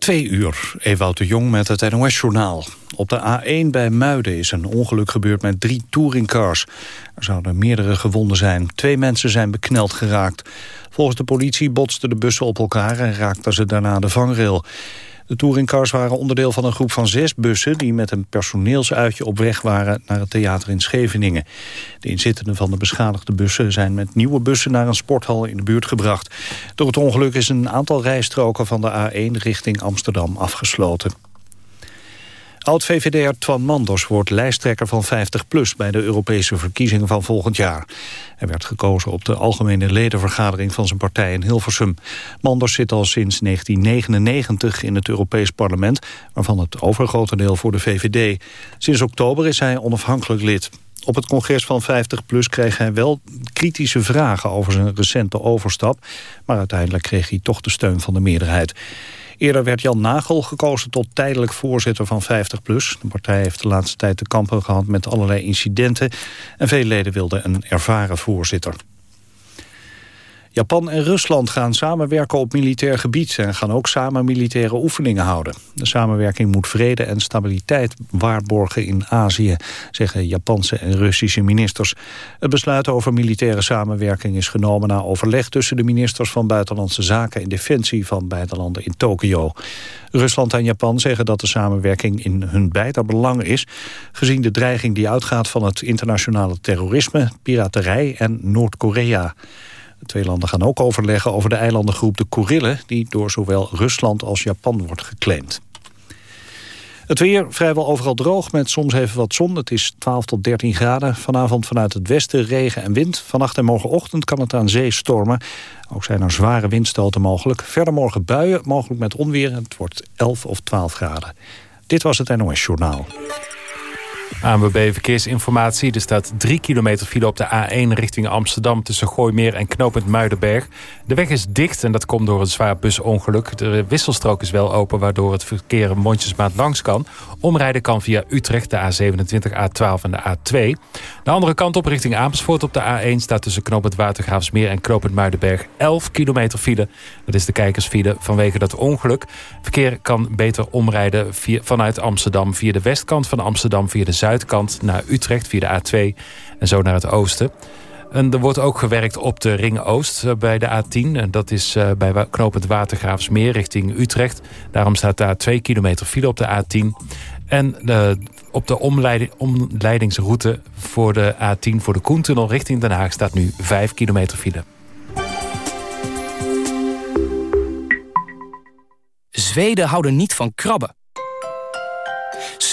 Twee uur, Ewout de Jong met het NOS-journaal. Op de A1 bij Muiden is een ongeluk gebeurd met drie touringcars. Er zouden meerdere gewonden zijn. Twee mensen zijn bekneld geraakt. Volgens de politie botsten de bussen op elkaar en raakten ze daarna de vangrail. De touringcars waren onderdeel van een groep van zes bussen... die met een personeelsuitje op weg waren naar het theater in Scheveningen. De inzittenden van de beschadigde bussen zijn met nieuwe bussen... naar een sporthal in de buurt gebracht. Door het ongeluk is een aantal rijstroken van de A1 richting Amsterdam afgesloten. Oud-VVD'er Twan Manders wordt lijsttrekker van 50PLUS... bij de Europese verkiezingen van volgend jaar. Hij werd gekozen op de algemene ledenvergadering van zijn partij in Hilversum. Manders zit al sinds 1999 in het Europees parlement... waarvan het overgrote deel voor de VVD. Sinds oktober is hij onafhankelijk lid. Op het congres van 50PLUS kreeg hij wel kritische vragen over zijn recente overstap... maar uiteindelijk kreeg hij toch de steun van de meerderheid. Eerder werd Jan Nagel gekozen tot tijdelijk voorzitter van 50PLUS. De partij heeft de laatste tijd te kampen gehad met allerlei incidenten... en veel leden wilden een ervaren voorzitter. Japan en Rusland gaan samenwerken op militair gebied... en gaan ook samen militaire oefeningen houden. De samenwerking moet vrede en stabiliteit waarborgen in Azië... zeggen Japanse en Russische ministers. Het besluit over militaire samenwerking is genomen... na overleg tussen de ministers van Buitenlandse Zaken... en Defensie van beide landen in Tokio. Rusland en Japan zeggen dat de samenwerking in hun beider belang is... gezien de dreiging die uitgaat van het internationale terrorisme... piraterij en Noord-Korea. De twee landen gaan ook overleggen over de eilandengroep de Kurillen... die door zowel Rusland als Japan wordt geclaimd. Het weer vrijwel overal droog met soms even wat zon. Het is 12 tot 13 graden. Vanavond vanuit het westen regen en wind. Vannacht en morgenochtend kan het aan zee stormen. Ook zijn er zware windstoten mogelijk. Verder morgen buien, mogelijk met onweer. Het wordt 11 of 12 graden. Dit was het NOS Journaal. ANWB Verkeersinformatie. Er staat 3 kilometer file op de A1 richting Amsterdam... tussen Gooimeer en Knopend Muidenberg. De weg is dicht en dat komt door een zwaar busongeluk. De wisselstrook is wel open, waardoor het verkeer mondjesmaat langs kan. Omrijden kan via Utrecht, de A27, A12 en de A2. De andere kant op richting Amersfoort op de A1... staat tussen Knopend Watergraafsmeer en Knopend Muidenberg 11 kilometer file. Dat is de kijkersfile vanwege dat ongeluk. Verkeer kan beter omrijden via, vanuit Amsterdam... via de westkant van Amsterdam, via de zuidkant naar Utrecht via de A2 en zo naar het oosten. En er wordt ook gewerkt op de Ring Oost eh, bij de A10. En dat is uh, bij knooppunt Watergraafsmeer richting Utrecht. Daarom staat daar 2 kilometer file op de A10. En uh, op de omleiding, omleidingsroute voor de A10 voor de Koentunnel richting Den Haag... staat nu 5 kilometer file. Zweden houden niet van krabben.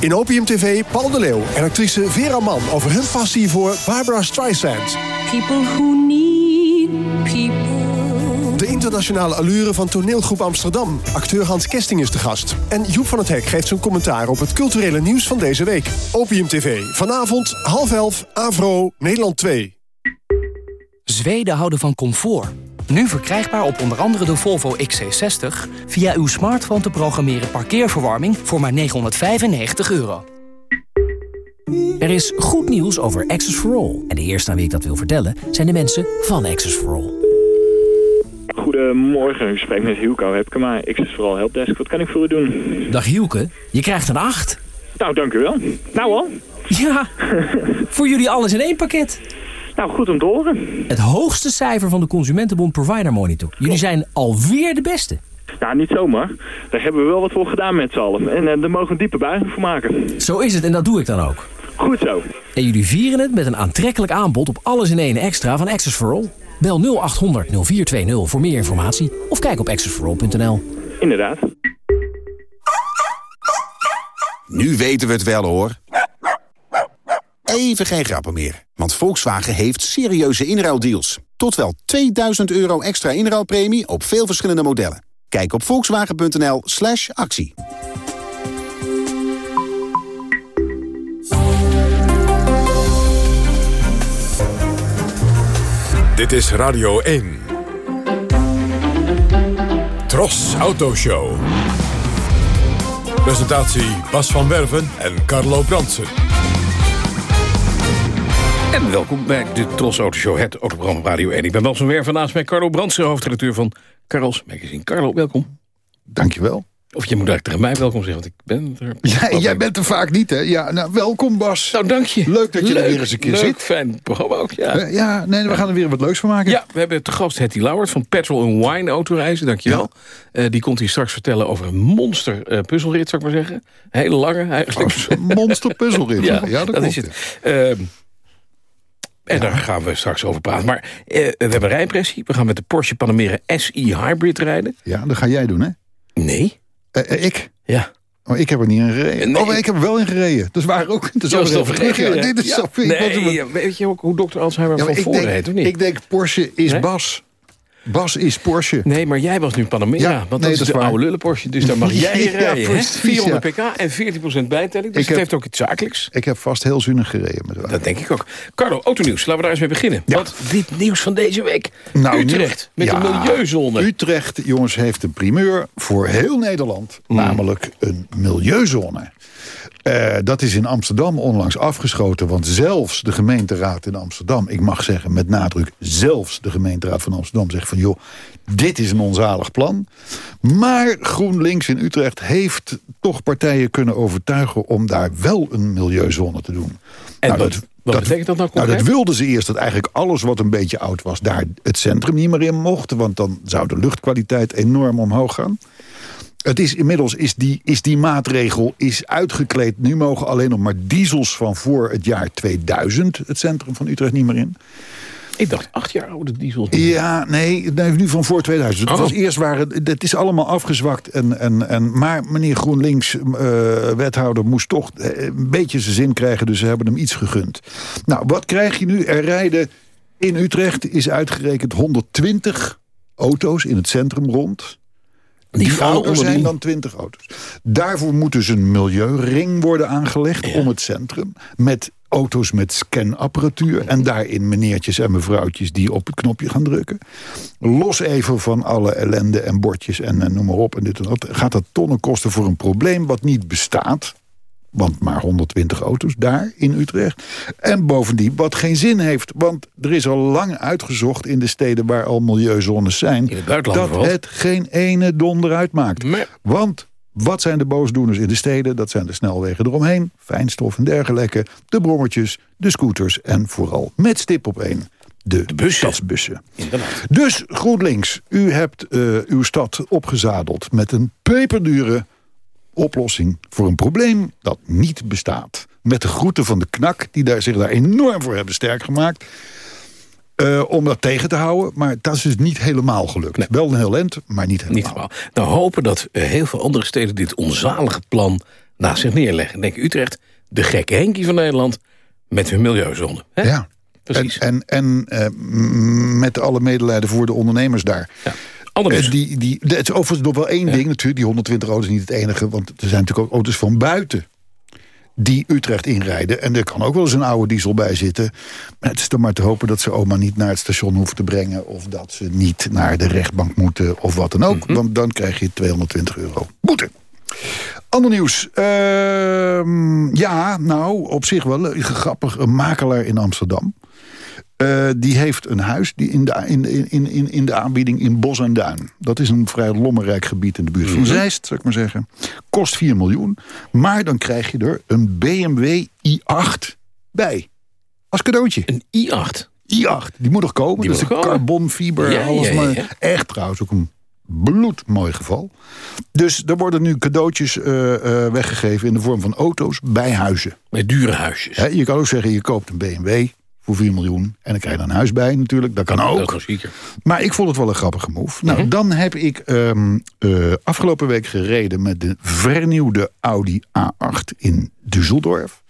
In Opium TV Paul de Leeuw en actrice Vera Mann over hun passie voor Barbara Streisand. People who need people. De internationale allure van toneelgroep Amsterdam. Acteur Hans Kesting is de gast. En Joep van het Hek geeft zijn commentaar op het culturele nieuws van deze week. Opium TV, vanavond half elf, Avro, Nederland 2. Zweden houden van comfort. Nu verkrijgbaar op onder andere de Volvo XC60... via uw smartphone te programmeren parkeerverwarming voor maar 995 euro. Er is goed nieuws over Access for All. En de eerste aan wie ik dat wil vertellen zijn de mensen van Access for All. Goedemorgen, u spreekt met Hielko Hepkema, Access for All Helpdesk. Wat kan ik voor u doen? Dag Hielke, je krijgt een 8. Nou, dank u wel. Nou al. Ja, voor jullie alles in één pakket. Nou, goed om te horen. Het hoogste cijfer van de Consumentenbond Provider Monitor. Jullie zijn alweer de beste. Nou, niet zomaar. Daar hebben we wel wat voor gedaan met z'n allen. En uh, daar mogen we een diepe buiging voor maken. Zo is het en dat doe ik dan ook. Goed zo. En jullie vieren het met een aantrekkelijk aanbod op alles in één extra van Access for All. Bel 0800 0420 voor meer informatie of kijk op accessforall.nl. Inderdaad. Nu weten we het wel hoor. Even geen grappen meer, want Volkswagen heeft serieuze inruildeals. Tot wel 2000 euro extra inruilpremie op veel verschillende modellen. Kijk op volkswagen.nl slash actie. Dit is Radio 1. Tros Autoshow. Presentatie Bas van Werven en Carlo Bransen. En welkom bij de Tros Autoshow, het autoprogramma Radio 1. Ik ben Bas van Werven, naast mij Carlo Bransen, hoofdredacteur van Carlos Magazine. Carlo, welkom. Dankjewel. Of je moet eigenlijk tegen mij welkom zeggen, want ik ben er... Ja, jij bent er vaak niet, hè? Ja, nou, welkom Bas. Nou, dank je. Leuk dat je leuk, er weer eens een keer leuk, zit. fijn programma ook, ja. Uh, ja, nee, we gaan er weer wat leuks van maken. Ja, we hebben te gast Hetty Lauwert van Petrol Wine Autoreizen, dankjewel. Ja. Uh, die komt hier straks vertellen over een monster uh, puzzelrit, zou ik maar zeggen. Hele lange eigenlijk. Oh, een monster puzzelrit, ja, ja, dat, dat is het. En daar gaan we straks over praten. Maar we hebben een rijimpressie. We gaan met de Porsche Panamera SE Hybrid rijden. Ja, dat ga jij doen, hè? Nee. ik? Ja. Oh, ik heb er niet in gereden. Nee. Oh, ik heb er wel in gereden. Dus waar ook. Dus dat is toch vergeten? Dit is ja. zo nee, Weet je ook hoe dokter Alzheimer ja, van voren heet, of niet? Ik denk Porsche is nee? Bas. Bas is Porsche. Nee, maar jij was nu Panamera. Ja, want nee, dat is dat de oude lullen Porsche. Dus daar mag jij ja, rijden. precies, 400 pk en 14% bijtelling. Dus ik het heb, heeft ook iets zakelijks. Ik heb vast heel zinnig gereden. Met dat denk ik ook. Carlo, autonieuws. Laten we daar eens mee beginnen. Ja. Want dit nieuws van deze week. Nou, Utrecht, met een milieuzone. Utrecht, jongens, heeft een primeur voor heel Nederland. Mm. Namelijk een milieuzone. Uh, dat is in Amsterdam onlangs afgeschoten. Want zelfs de gemeenteraad in Amsterdam... ik mag zeggen met nadruk... zelfs de gemeenteraad van Amsterdam zegt van... joh, dit is een onzalig plan. Maar GroenLinks in Utrecht heeft toch partijen kunnen overtuigen... om daar wel een milieuzone te doen. En nou, wat, dat, wat dat, betekent dat nou nou, concreet? dat wilden ze eerst dat eigenlijk alles wat een beetje oud was... daar het centrum niet meer in mocht. Want dan zou de luchtkwaliteit enorm omhoog gaan. Het is inmiddels is die, is die maatregel is uitgekleed. Nu mogen alleen nog maar diesels van voor het jaar 2000 het centrum van Utrecht niet meer in. Ik dacht acht jaar oude diesels. Ja, nee, nee nu van voor 2000. Het Oh. was eerst waren, het is allemaal afgezwakt. En, en, en, maar meneer GroenLinks, uh, wethouder, moest toch een beetje zijn zin krijgen. Dus ze hebben hem iets gegund. Nou, wat krijg je nu? Er rijden in Utrecht, is uitgerekend 120 auto's in het centrum rond. Die, die auto's zijn dan 20 auto's. Daarvoor moet dus een milieuring worden aangelegd ja. om het centrum. Met auto's met scanapparatuur. En daarin meneertjes en mevrouwtjes die op het knopje gaan drukken. Los even van alle ellende en bordjes en, en noem maar op. En dit en dat. Gaat dat tonnen kosten voor een probleem wat niet bestaat. Want maar 120 auto's daar in Utrecht. En bovendien wat geen zin heeft. Want er is al lang uitgezocht in de steden waar al milieuzones zijn... dat vooral. het geen ene donder uitmaakt. Want wat zijn de boosdoeners in de steden? Dat zijn de snelwegen eromheen, fijnstof en dergelijke... de brommertjes, de scooters en vooral met stip op één... De, de bussen. stadsbussen. Dus GroenLinks, u hebt uh, uw stad opgezadeld... met een peperdure oplossing voor een probleem dat niet bestaat. Met de groeten van de knak, die daar, zich daar enorm voor hebben sterk gemaakt... Uh, om dat tegen te houden, maar dat is dus niet helemaal gelukt. Nee. Wel een heel end, maar niet helemaal. Niet helemaal. Nou hopen dat uh, heel veel andere steden dit onzalige plan naast zich neerleggen. Denk Utrecht, de gekke Henkie van Nederland, met hun milieuzone. Hè? Ja, Precies. En, en, en uh, met alle medelijden voor de ondernemers daar. Ja. Uh, die, die, het is overigens nog wel één ja. ding natuurlijk. Die 120 auto's is niet het enige. Want er zijn natuurlijk ook auto's van buiten die Utrecht inrijden. En er kan ook wel eens een oude diesel bij zitten. Maar het is dan maar te hopen dat ze oma niet naar het station hoeven te brengen... of dat ze niet naar de rechtbank moeten of wat dan ook. Mm -hmm. Want dan krijg je 220 euro boete. Ander nieuws. Uh, ja, nou, op zich wel grappig. Een makelaar in Amsterdam. Uh, die heeft een huis die in, de, in, in, in, in de aanbieding in Bos en Duin. Dat is een vrij lommerrijk gebied in de buurt van Mhm. Zeist, zou ik maar zeggen. Kost 4 miljoen. Maar dan krijg je er een BMW i8 bij. Als cadeautje. Een i8? i8. Die moet nog komen. Die dat is moet een komen. carbonfiber. Ja, alles ja, ja, maar echt trouwens ook een bloedmooi geval. Dus er worden nu cadeautjes uh, uh, weggegeven in de vorm van auto's bij huizen. Bij dure huisjes. Je kan ook zeggen, je koopt een BMW voor 4 miljoen. En dan krijg je er een huis bij natuurlijk. Dat kan ook. Dat zeker. Maar ik vond het wel een grappige move. Nou, Mhm. dan heb ik um, uh, afgelopen week gereden met de vernieuwde Audi A8 in Düsseldorf.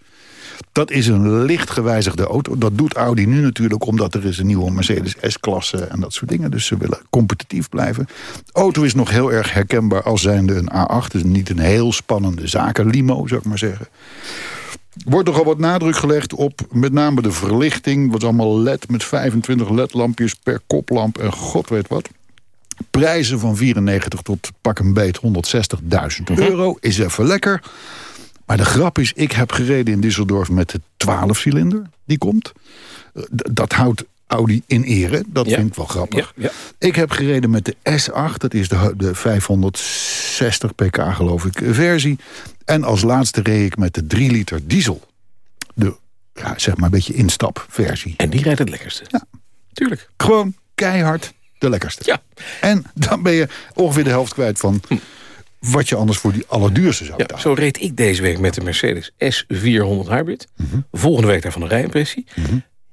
Dat is een licht gewijzigde auto. Dat doet Audi nu natuurlijk omdat er is een nieuwe Mercedes S-klasse en dat soort dingen. Dus ze willen competitief blijven. De auto is nog heel erg herkenbaar als zijnde een A8. Dus niet een heel spannende zakenlimo, zou ik maar zeggen. Wordt nogal wat nadruk gelegd op met name de verlichting. Wat allemaal LED met 25 LED-lampjes per koplamp en god weet wat. Prijzen van 94 tot pak een beet 160.000 euro. Is even lekker. Maar de grap is, ik heb gereden in Düsseldorf met de 12-cilinder. Die komt. Eh, d- Dat houdt Audi in ere. Dat Ja. vind ik wel grappig. Ja, Ik heb gereden met de S8. Dat is de, de 560 pk geloof ik versie. En als laatste reed ik met de 3 liter diesel. De, ja, zeg maar een beetje instapversie. En die rijdt het lekkerste. Ja. Tuurlijk. Gewoon keihard de lekkerste. Ja. En dan ben je ongeveer de helft kwijt van... wat je anders voor die allerduurste zou Ja, betalen. zo reed ik deze week met de Mercedes S400 Hybrid. Mhm. Volgende week daarvan een rijimpressie.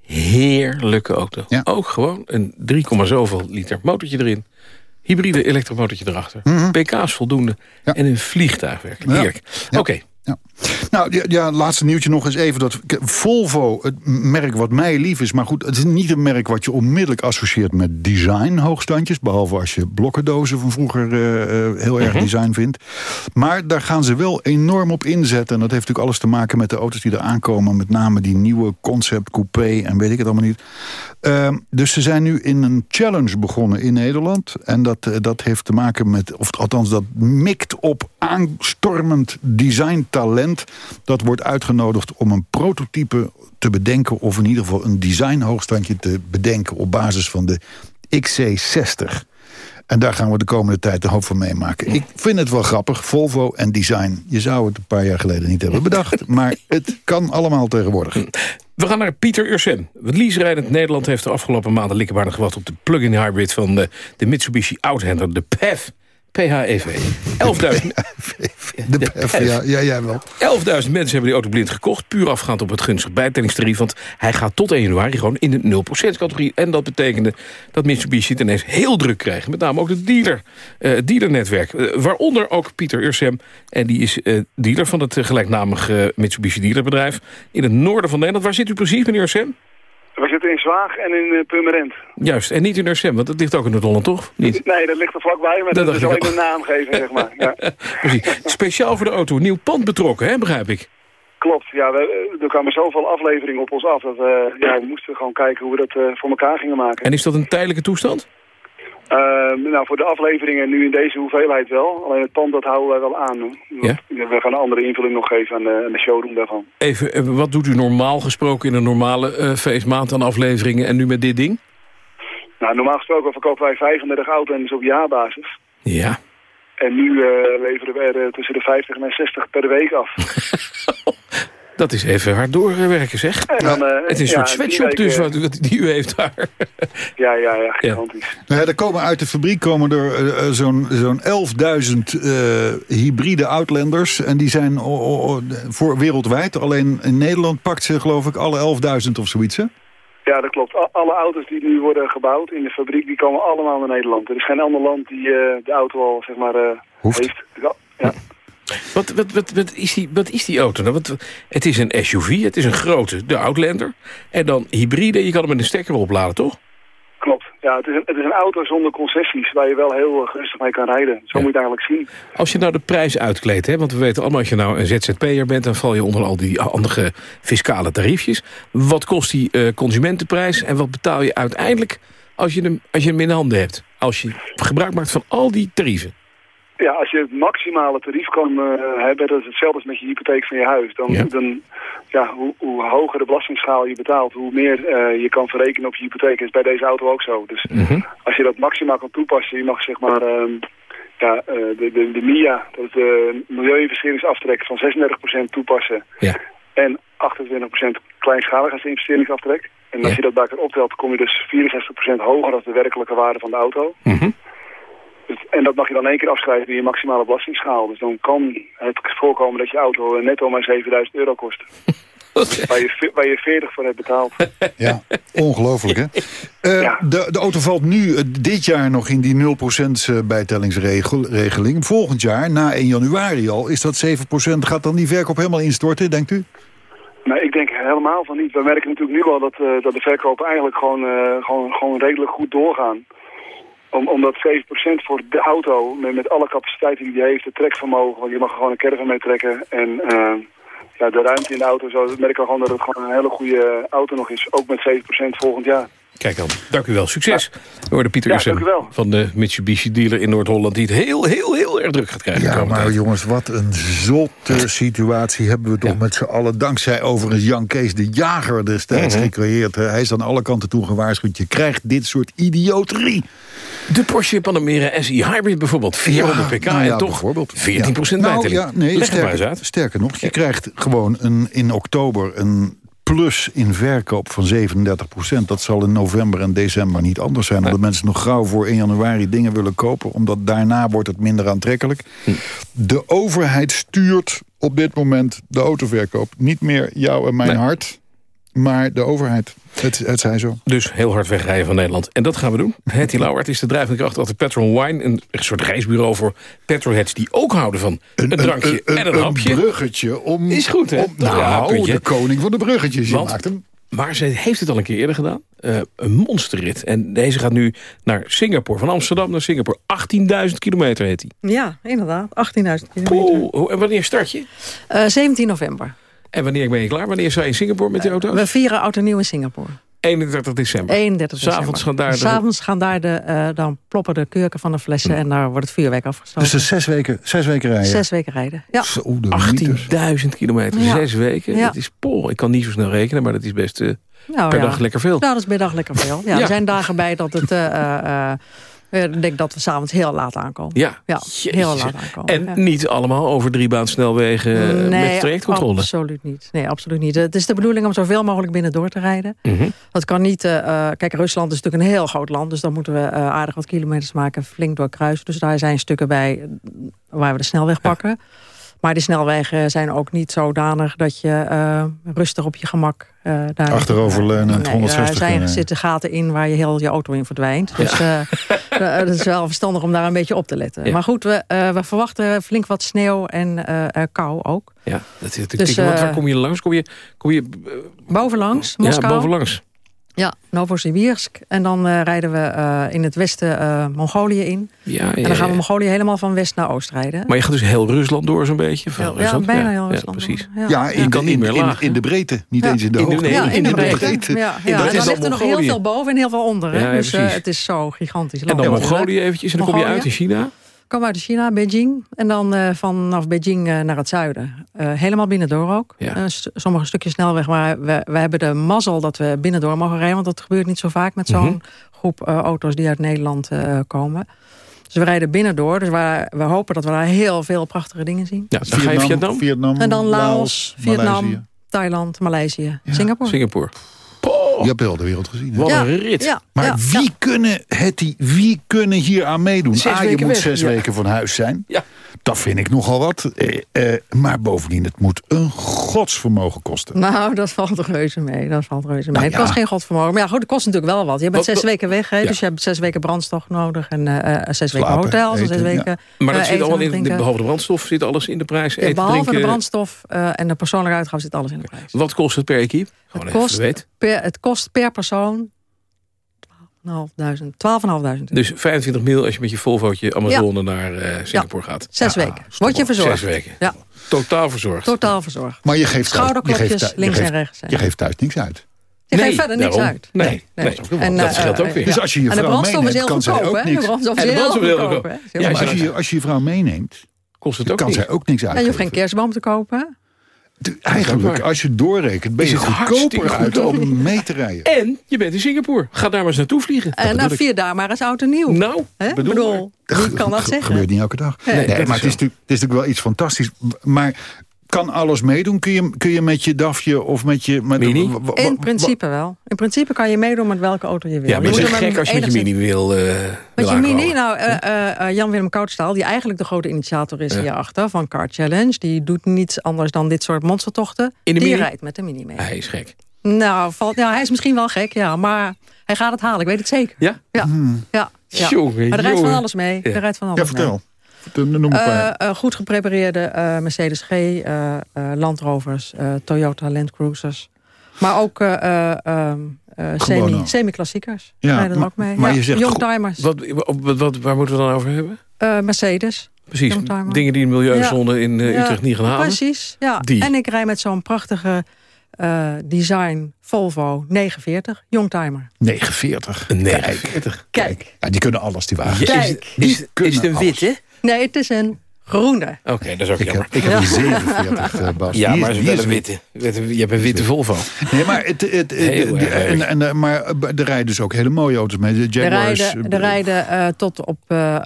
Heerlijke auto. Ja. Ook gewoon een 3, zoveel liter motortje erin. Hybride elektromotortje erachter. pk's voldoende. Ja. En een vliegtuigwerk. Ja. Ja. Nou, ja, laatste nieuwtje nog eens even. Dat k- Volvo, het merk wat mij lief is... maar goed, het is niet een merk wat je onmiddellijk associeert met design hoogstandjes. Behalve als je blokkendozen van vroeger eh, eh, heel erg design vindt. Maar daar gaan ze wel enorm op inzetten. En dat heeft natuurlijk alles te maken met de auto's die er aankomen. Met name die nieuwe concept coupé en weet ik het allemaal niet. Ehm, dus ze zijn nu in een challenge begonnen in Nederland. En dat, eh, dat heeft te maken met, of althans dat mikt op aanstormend designtalent. Dat wordt uitgenodigd om een prototype te bedenken... of in ieder geval een design hoogstandje te bedenken... op basis van de XC60. En daar gaan we de komende tijd een hoop van meemaken. Ik vind het wel grappig, Volvo en design. Je zou het een paar jaar geleden niet hebben bedacht. maar het kan allemaal tegenwoordig. We gaan naar Pieter Ursen. Het leaserijdend Nederland heeft de afgelopen maanden likkebaardig gewacht... op de plug-in hybrid van de, de Mitsubishi Outlander, de PHEV. PHEV. 11.000 De PF, ja, ja, jij wel. 11.000 mensen hebben die auto blind gekocht. Puur afgaand op het gunstig bijtellingstarief. Want hij gaat tot 1 januari gewoon in de 0% categorie. En dat betekende dat Mitsubishi het ineens heel druk kreeg. Met name ook de dealer, eh, het dealernetwerk. Eh, waaronder ook Pieter Ursem. En die is eh, dealer van het gelijknamige Mitsubishi dealerbedrijf. In het noorden van Nederland. Waar zit u precies, meneer Ursem? We zitten in Zwaag en in uh, Purmerend. Juist, en niet in Ursem, want dat ligt ook in Noord-Holland, toch? Niet? Nee, dat ligt er vlakbij, maar Dat dat, is alleen al. een naamgeving, zeg maar. Ja. Precies. Speciaal voor de auto. Nieuw pand betrokken, hè, begrijp ik. Klopt, ja, we, er kwamen zoveel afleveringen op ons af. Dat we, ja, we moesten gewoon kijken hoe we dat uh, voor elkaar gingen maken. En is dat een tijdelijke toestand? Uh, nou, voor de afleveringen nu in deze hoeveelheid wel. Alleen het pand, dat houden wij wel aan. Ja? We gaan een andere invulling nog geven aan de, aan de showroom daarvan. Even, eh, wat doet u normaal gesproken in een normale uh, feestmaand aan afleveringen en nu met dit ding? Nou, normaal gesproken verkopen wij 35 auto's op jaarbasis. Ja. En nu uh, leveren we er tussen de 50 en 60 per week af. Dat is even hard doorwerken, zeg. Dan, uh, het is een soort ja, sweatshop dus, wat, wat, die u heeft daar. ja, ja, ja, gigantisch. Ja. Ja, er komen uit de fabriek komen er uh, zo'n zo'n 11.000 uh, hybride Outlanders. En die zijn oh, oh, voor wereldwijd. Alleen in Nederland pakt ze geloof ik alle 11.000 of zoiets, hè? Ja, dat klopt. Alle auto's die nu worden gebouwd in de fabriek, die komen allemaal naar Nederland. Er is geen ander land die uh, de auto al, zeg maar, uh, heeft. Ja. Wat, wat, wat, wat, is die, wat is die auto nou? Wat, het is een SUV, het is een grote, de Outlander. En dan hybride, je kan hem met een stekker opladen, toch? Klopt. Ja, het is, een, het is een auto zonder concessies waar je wel heel rustig mee kan rijden. Zo ja. moet je het eigenlijk zien. Als je nou de prijs uitkleedt, hè, want we weten allemaal... als je nou een ZZP'er bent, dan val je onder al die andere fiscale tariefjes. Wat kost die uh, consumentenprijs en wat betaal je uiteindelijk... als je, hem, als je hem in de handen hebt? Als je gebruik maakt van al die tarieven. Ja, als je het maximale tarief kan uh, hebben, dat is hetzelfde als met je hypotheek van je huis. Dan, ja. dan ja, hoe, hoe, hoger de belastingschaal je betaalt, hoe meer uh, je kan verrekenen op je hypotheek. Dat is bij deze auto ook zo. Dus mm -hmm. als je dat maximaal kan toepassen, je mag zeg maar, uh, ja, de, de, de MIA, dat is de milieuinvesteringsaftrek van 36% toepassen. Ja. En 28% kleinschaligheidsinvesteringsaftrek. En als ja. je dat bij elkaar optelt, kom je dus 64% hoger dan de werkelijke waarde van de auto. Mm -hmm. Dus, en dat mag je dan één keer afschrijven in je maximale belastingsschaal. Dus dan kan het voorkomen dat je auto netto maar 7000 euro kost. waar, je, waar je 40 voor hebt betaald. Ja, ongelooflijk hè. Uh, ja. de, de auto valt nu uh, dit jaar nog in die 0% bijtellingsregeling. Volgend jaar, na 1 januari al, is dat 7%. Gaat dan die verkoop helemaal instorten, denkt u? Nee, ik denk helemaal van niet. We merken natuurlijk nu al dat, uh, dat de verkopen eigenlijk gewoon, gewoon, gewoon redelijk goed doorgaan. Om, omdat 7% voor de auto, met, met alle capaciteiten die die heeft, het trekvermogen, want je mag er gewoon een caravan mee trekken. En uh, ja, de ruimte in de auto, zo merken we gewoon dat het gewoon een hele goede auto nog is. Ook met 7% volgend jaar. Kijk dan, dank u wel. Succes. We hoorden Pieter Ja, wel. van de Mitsubishi dealer in Noord-Holland... die het heel, heel, heel erg druk gaat krijgen. Ja, maar tijd. jongens, wat een zotte situatie hebben we toch met z'n allen. Dankzij overigens Jan Kees de Jager destijds Mhm. gecreëerd. Hij is aan alle kanten toe gewaarschuwd. Je krijgt dit soort idioterie. De Porsche Panamera SI Hybrid bijvoorbeeld. 400 pk nou ja, en toch bijvoorbeeld. 14% Ja. bijtelling. Nou, ja, nee, sterker, sterker nog, je krijgt gewoon een, in oktober een plus in verkoop van 37% Dat zal in november en december niet anders zijn. Omdat mensen nog gauw voor 1 januari dingen willen kopen. Omdat daarna wordt het minder aantrekkelijk. Hm. De overheid stuurt op dit moment de autoverkoop. Niet meer jou en mijn Nee. hart, maar de overheid. Het, het zij zo. Dus heel hard wegrijden van Nederland. En dat gaan we doen. Hetty Lauwert is de drijvende kracht achter Petrol Wine. Een soort reisbureau voor petrolheads die ook houden van een, drankje en een, hapje. bruggetje om... Is goed, hè? om- nou, Ja, de koning van de bruggetjes. Je Want- maakt hem. Maar ze heeft het al een keer eerder gedaan. Eh, een monsterrit. En deze gaat nu naar Singapore. Van Amsterdam naar Singapore. 18.000 kilometer heet hij. Ja, inderdaad. 18.000 kilometer. Poeh, en wanneer start je? Eh, 17 november. En wanneer ben je klaar? Wanneer sta je in Singapore met die auto's? We vieren oud en nieuw in Singapore. 31 december. 31 december. S'avonds gaan daar de- S'avonds gaan daar de, eh, dan ploppen de kurken van de flessen en daar wordt het vuurwerk afgestoken. Dus dat is zes weken, zes weken rijden. Zes weken rijden. Ja. Zo, de 18.000 kilometer, Ja. zes weken. Ja. Dat is pol. Ik kan niet zo snel rekenen, maar dat is best eh, Nou, per ja. dag lekker veel. Nou, dat is per dag lekker veel. Ja, Ja. Er zijn dagen bij dat het... eh, eh, eh, ik denk dat we s'avonds heel laat aankomen. Ja, ja heel laat aankomen. En ja. niet allemaal over drie baan snelwegen eh, met trajectcontrole. absoluut niet. Nee, absoluut niet. Het is de bedoeling om zoveel mogelijk binnen door te rijden. Mhm. Dat kan niet... eh, kijk, Rusland is natuurlijk een heel groot land. Dus dan moeten we aardig wat kilometers maken. Flink doorkruisen. Dus daar zijn stukken bij waar we de snelweg pakken. Maar die snelwegen zijn ook niet zodanig dat je eh, rustig op je gemak eh daar... Achteroverleunend, Nee, 160 Er zijn, kunnen. zitten gaten in waar je heel je auto in verdwijnt. Dus eh, eh, het is wel verstandig om daar een beetje op te letten. Ja. Maar goed, we, eh, we verwachten flink wat sneeuw en eh, eh, kou ook. Ja, dat is natuurlijk. Dus, eh, waar kom je langs? Kom je, kom je Bovenlangs, ja, Moskou. bovenlangs? Ja, Novosibirsk. En dan eh, rijden we eh, in het westen eh, Mongolië in. Ja, ja, en dan gaan we. Mongolië helemaal van west naar oost rijden. Maar je gaat dus heel Rusland door zo'n beetje? Van Ja, Rusland? bijna heel Rusland precies. Ja. Ja, in, Je kan niet in, meer in, in de breedte. Niet Ja. eens in de In de- hoogte. nee, in, de breedte. breedte. Ja, En ja. dat en is dan dan ligt er nog heel veel boven en heel veel onder. Hè? Ja, ja, dus het is zo gigantisch En land. dan Ja. Mongolië eventjes en dan kom je uit in China? Komen uit China, Beijing. En dan eh, vanaf Beijing eh, naar het zuiden. Eh, helemaal binnendoor ook. Ja. Eh, st- sommige stukjes snelweg. Maar we, we hebben de mazzel dat we binnendoor mogen rijden. Want dat gebeurt niet zo vaak met zo'n Mhm. groep eh, auto's die uit Nederland eh, komen. Dus we rijden binnendoor. Dus we, we hopen dat we daar heel veel prachtige dingen zien. Ja, dan Vietnam? Vietnam, En dan Laos, Laos, Vietnam. Thailand, Maleisië, Singapore. Singapore. Je hebt heel de wereld gezien. hè? Wat Ja, een rit. Ja, Maar ja, wie, kunnen, Hetty, wie kunnen hier aan meedoen? Zes A, je weken moet weg, zes ja. weken van huis zijn. Ja. Dat vind ik nogal wat. Eh, eh, maar bovendien, het moet een godsvermogen kosten. Nou, dat valt reuze mee. Dat valt reuze mee. Nou, Het kost geen godvermogen. Maar ja, goed, het kost natuurlijk wel wat. Je bent Wat- zes wat- weken weg, hè, Ja. dus je hebt zes weken brandstof nodig. En eh, eh, zes weken hotels, zes weken Maar dat zit allemaal in, drinken. behalve de brandstof, zit alles in de prijs. Ja, Eten, behalve drinken. de brandstof eh, en de persoonlijke uitgaven zit alles in de prijs. Wat kost het per equipe? Gewoon Het even kost, weten. per, het kost per persoon 12.500 12.500 Dus 25 mil als je met je Volvootje Amazone naar eh, Singapore gaat. Zes weken. Word je verzorgd. Zes weken. Ja, Totaal verzorgd. totaal verzorgd. Maar je geeft thuis, je Schouderklopjes geeft, thuis- je links en rechts. hè. Je geeft thuis niks uit. Je Nee, geeft verder niks daarom. uit. Nee, nee. Dat En, eh, scheelt ook weer. Dus als je je vrouw meeneemt, kan zij goedkoop, ook niks. En de brandstof is heel goedkoop, Ja, Dus als je, als je je vrouw meeneemt, Kost het ook kan zij ook niks En je hoeft geen kerstboom te kopen. De- Eigenlijk, als je doorrekent, ben je goedkoper uit om mee te rijden. En je bent in Singapore. Ga daar maar eens naartoe vliegen. En ik. vier daar maar eens oud en nieuw. Nou? Ik bedoel bedoel, wie kan dat Ge- zeggen? gebeurt niet elke dag. Nee, maar is het is, natuurlijk, het is natuurlijk wel iets fantastisch. Maar kan alles meedoen? Kun je, kun je met je DAFje of met je... Met, Mini? In principe wel. In principe kan je meedoen met welke auto je wil. ja, maar je bent hem gek als je met je mini wil, eh Met wil je mini, nou, eh, eh, Jan-Willem Koudstaal, die eigenlijk de grote initiator is Ja. hierachter van Car Challenge, die doet niets anders dan dit soort monstertochten. In de die Mini? rijdt met de mini mee. Hij is gek. Nou, valt, ja, hij is misschien wel gek, ja, maar hij gaat het halen, ik weet het zeker. Ja? Ja, ja, ja. Jongen, Maar er rijdt van alles mee. Ja. Er rijdt van alles Ja, vertel. mee. Noem een. Eh, eh, goed geprepareerde eh, Mercedes G, eh, eh, Land Rovers, eh, Toyota Land Cruisers. Maar ook eh, eh, ehm, eh, Gewoon semi- semi-klassiekers Ja, rijden er ook mee. maar ja, je zegt Young goed- Timers. Wat, wat, wat, waar moeten we dan over hebben? Eh, Mercedes. Precies, dingen die de milieuzone in uh, Utrecht niet gaan halen. Precies, ja. Die. En ik rij met zo'n prachtige uh, design Volvo 49, Youngtimer. 49. Een 49. Kijk. Kijk. Ja, die kunnen alles, die wagens. Kijk. Is, is, is het een witte? Nee, het is een groene. Oké, okay, dat is ook ik jammer. Heb, ik heb een 47, uh, Bas. Ja, die maar is, is wel een witte. Je hebt een witte Volvo. Nee, maar, het, het, het, die, en, en, maar er rijden dus ook hele mooie auto's mee. De Jaguars. Er rijden, er rijden uh, tot op uh,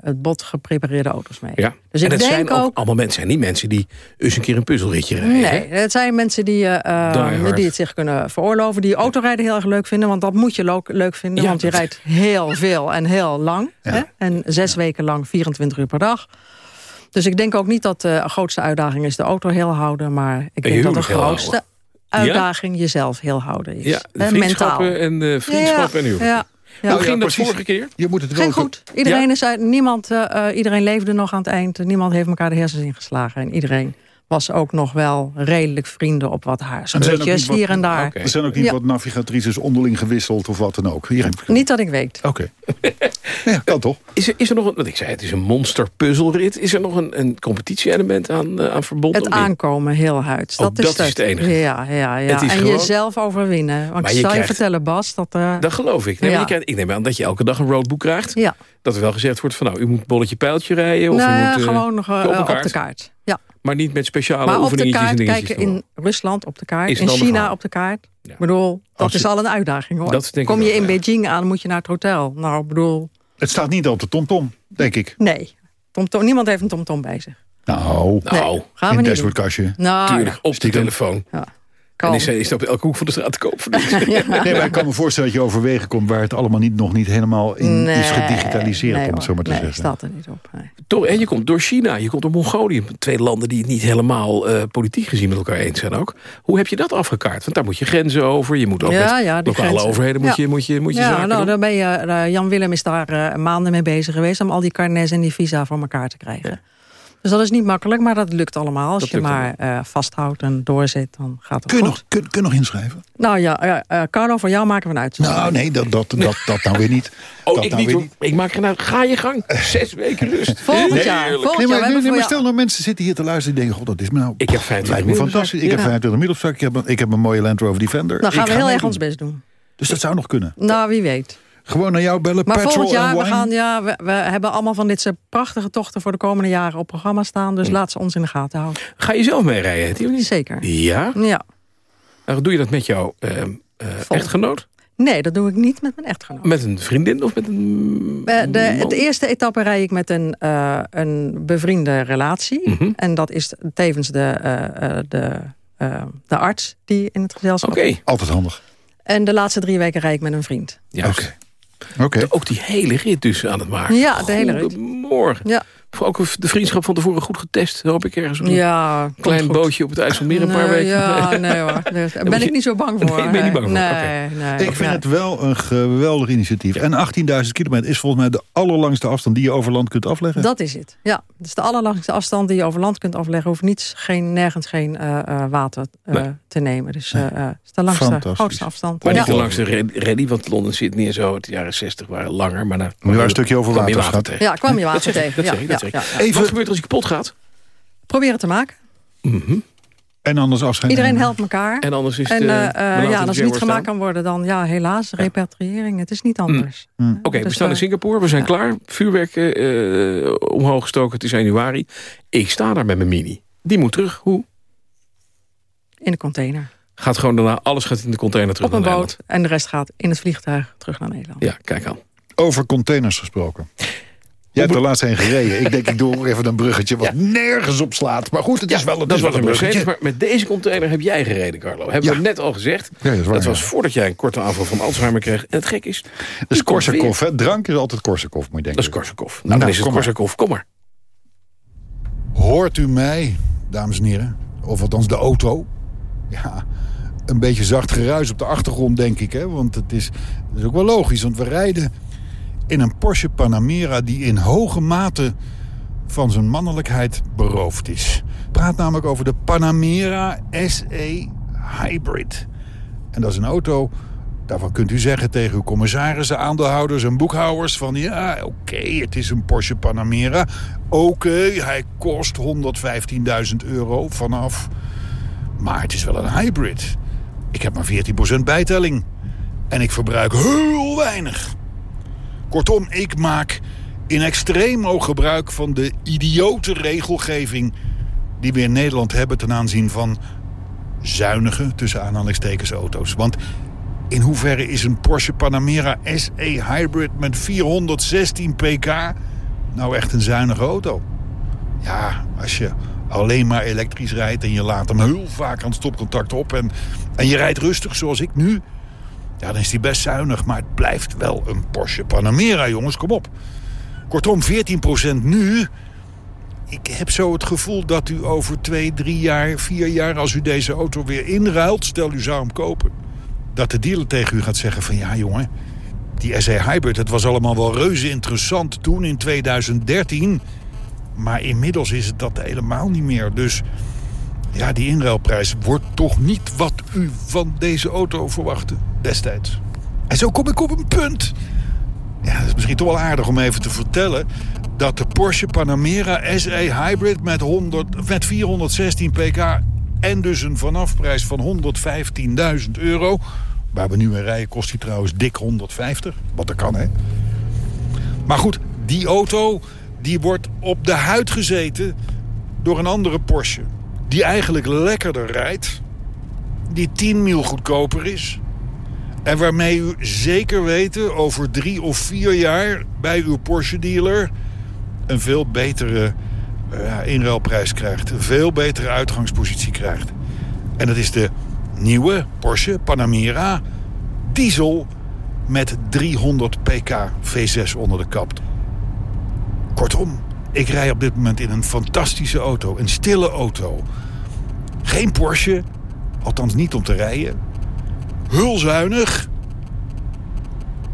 het bot geprepareerde auto's mee. Ja. Dus en ik het denk zijn ook, ook allemaal mensen, zijn niet mensen die eens een keer een puzzelritje rijden. Nee, het zijn mensen die, die het zich kunnen veroorloven. Die autorijden heel erg leuk vinden. Want dat moet je leuk vinden. Ja, want je dat... rijdt heel veel en heel lang. Ja. Hè? En zes weken lang, 24 uur per dag. Dus ik denk ook niet dat de grootste uitdaging is de auto heel houden. Maar ik denk dat de grootste uitdaging ja? jezelf heel houden is. Ja, de vriendschappen en de vriendschappen ja, en huwelijken. Ja. Ja. Hoe ging dat vorige keer? Je moet het Ging goed. Iedereen, is uit, niemand, uh, iedereen leefde nog aan het eind. Niemand heeft elkaar de hersens ingeslagen. En iedereen was ook nog wel redelijk vrienden op wat haarscheurtjes hier en daar. Okay. Er zijn ook niet ja. wat navigatrices onderling gewisseld of wat dan ook. Hier niet dat ik weet. Oké. Okay. ja, kan toch? Is er, is er nog een, wat ik zei, het is een monster puzzelrit. Is er nog een, een competitie-element aan, uh, aan verbonden? Het aankomen heel huids. Dat, oh, dat is het enige. Ja, ja, ja. en gewoon... jezelf overwinnen. Want ik zal je krijgt... vertellen, Bas, dat... Uh... Dat geloof ik. Nee, ja. je krijgt, ik neem aan dat je elke dag een roadbook krijgt. Ja. Dat er wel gezegd wordt van, nou, u moet bolletje pijltje rijden. Of nou, u moet, uh, gewoon nog uh, op, op de kaart. Ja. Maar niet met speciale maar op de kaart kijken in Rusland op de kaart. In China op de kaart. Ja. Ik bedoel, dat je... is al een uitdaging hoor. Dat denk Kom ik je wel, in ja. Beijing aan, moet je naar het hotel. Nou, ik bedoel... Het staat niet op de tomtom, denk ik. Nee. Tom -tom, niemand heeft een tomtom bij zich. Nou, nou nee, gaan in we niet dashboardkastje. Nou, tuurlijk, op de telefoon. Ja. En is, is dat op elke hoek van de straat te koop? ja. Nee, maar ik kan me voorstellen dat je overwegen komt... waar het allemaal niet, nog niet helemaal in nee, is gedigitaliseerd, nee, om het zo maar te nee, zeggen. staat er niet op. Nee. Door, en je komt door China, je komt door Mongolië. Twee landen die het niet helemaal uh, politiek gezien met elkaar eens zijn ook. Hoe heb je dat afgekaart? Want daar moet je grenzen over. Je moet ook ja, met ja, lokale grenzen. overheden moet ja. je, moet je, moet je ja, zaken nou, doen. dan ben je, uh, Jan Willem is daar uh, maanden mee bezig geweest... om al die carnets en die visa voor elkaar te krijgen. Dus dat is niet makkelijk, maar dat lukt allemaal. Als Dat je maar uh, vasthoudt en doorzet, dan gaat het kun je goed. Nog, kun, kun je nog inschrijven? Nou ja, uh, Carlo, voor jou maken we een uitzending. Nou nee, dat, dat, dat, dat nou weer niet. Oh, dat ik nou niet, weer. Ik maak er nou, ga je gang. Zes weken rust. Volgend Nee, jaar, heerlijk. volgend Nee, jaar. maar, nee, maar voor stel nou mensen zitten hier te luisteren die denken... God, dat is me nou... Ik heb 25 lijkt me miljoen fantastisch. Ik ja. heb 25 miljoen op zak. Ik heb, een- ik heb een mooie Land Rover Defender. Dan gaan Ik we heel erg ons best doen. Dus dat zou nog kunnen. Nou, wie weet. Gewoon naar jou bellen, Maar volgend jaar, we, gaan, ja, we, we hebben allemaal van dit soort prachtige tochten... voor de komende jaren op programma staan. Dus laat ze ons in de gaten houden. Ga je zelf mee rijden, niet? Zeker. Ja? Ja. Nou, doe je dat met jouw uh, uh, echtgenoot? Nee, dat doe ik niet met mijn echtgenoot. Met een vriendin of met een... Eh, De, het eerste etappe rij ik met een, uh, een bevriende relatie. Mhm. En dat is tevens de, uh, de, uh, de arts die in het gezelschap Oké. Altijd handig. En de laatste drie weken rijd ik met een vriend. Juist. Oké. Oké. Ook die hele rit dus aan het maken. Ja, de hele rit. Goedemorgen. Ja. Ook de vriendschap van tevoren goed getest, hoop ik ergens. Een Ja, klein bootje op het IJsselmeer een paar Nee, weken. Ja, nee hoor. Daar ben ik niet zo bang voor. Nee, ben niet bang voor? Nee, Oké. nee. Ik vind nee. het wel een geweldig initiatief. En 18.000 kilometer is volgens mij de allerlangste afstand die je over land kunt afleggen. Dat is het. Ja, het is de allerlangste afstand die je over land kunt afleggen. Hoeft niets, geen, nergens geen eh, eh, water eh, Nee. te nemen. Dus het is de langste, Fantastisch. grootste afstand. Maar ja. niet de langste rally, want Londen zit niet zo. Het jaren 60 waren langer. Maar, nou, waar een stukje over kwam je water tegen. Ja, kwam je Dat water zeg ik, tegen. dat Ja, ja, ja, ja. Even- Wat gebeurt er als je kapot gaat? Probeer het te maken. Mhm. En anders afscheid Iedereen helpt elkaar. En anders is het... En eh, eh, ja, als het niet gemaakt kan worden, dan ja, helaas, repatriëring. Het is niet anders. Mm. Oké, we Dus, staan in eh, Singapore. We zijn klaar. Vuurwerk omhoog gestoken. Het is 1 januari. Ik sta daar met mijn mini. Die moet terug. Hoe? In de container. Gaat gewoon daarna, alles gaat in de container terug Op een naar boot. Nederland. En de rest gaat in het vliegtuig terug naar Nederland. Ja, kijk aan. Over containers gesproken. Jij hebt er laatst heen gereden. Ik denk, ik doe ook even een bruggetje wat nergens op slaat. Maar goed, het is wel, het Dat is wel een bruggetje. maar met deze container heb jij gereden, Carlo. Hebben we net al gezegd. Dat is waar, dat was voordat jij een korte aanval van Alzheimer kreeg. En het gek is... Dat is Korsakoff, hè? Drank is altijd Korsakoff, moet je denken. Dat is Korsakoff. Nou, Nou, dan is het kom maar. Korsakoff. Kom maar. Hoort u mij, dames en heren? Of althans de auto? Ja, een beetje zacht geruis op de achtergrond, denk ik. Hè? Want het is, dat is ook wel logisch. Want we rijden in een Porsche Panamera... die in hoge mate van zijn mannelijkheid beroofd is. Praat namelijk over de Panamera SE Hybrid. En dat is een auto Daarvan kunt u zeggen tegen uw commissarissen, aandeelhouders en boekhouders... van ja, oké, het is een Porsche Panamera. Oké, hij kost 115.000 euro vanaf. Maar het is wel een hybrid. Ik heb maar 14% bijtelling. En ik verbruik heel weinig. Kortom, ik maak in extreem hoog gebruik van de idiote regelgeving... die we in Nederland hebben ten aanzien van zuinige, tussen auto's. Want in hoeverre is een Porsche Panamera SE Hybrid met 416 pk nou echt een zuinige auto? Ja, als je alleen maar elektrisch rijdt en je laat hem heel vaak aan het stopcontact op... en, en je rijdt rustig zoals ik nu... ja, dan is die best zuinig, maar het blijft wel een Porsche Panamera, jongens, kom op. Kortom, 14% nu... Ik heb zo het gevoel dat u over twee, drie jaar, vier jaar... als u deze auto weer inruilt, stel u zou hem kopen... dat de dealer tegen u gaat zeggen van... ja, jongen, die SE Hybrid, het was allemaal wel reuze interessant toen in 2013... maar inmiddels is het dat helemaal niet meer. Dus ja, die inruilprijs wordt toch niet wat u van deze auto verwachtte destijds. En zo kom ik op een punt. Ja, het is misschien toch wel aardig om even te vertellen... dat de Porsche Panamera SE Hybrid met, 100, met 416 pk... en dus een vanafprijs van 115.000 euro... waar we nu in rijden kost die trouwens dik 150. Wat dat kan, hè? Maar goed, die auto die wordt op de huid gezeten door een andere Porsche. Die eigenlijk lekkerder rijdt. Die 10 mil goedkoper is. En waarmee u zeker weten over drie of vier jaar bij uw Porsche dealer... een veel betere uh, inruilprijs krijgt. Een veel betere uitgangspositie krijgt. En dat is de nieuwe Porsche Panamera diesel met 300 pk V6 onder de kap. Kortom, ik rij op dit moment in een fantastische auto. Een stille auto. Geen Porsche, althans niet om te rijden. Hulzuinig.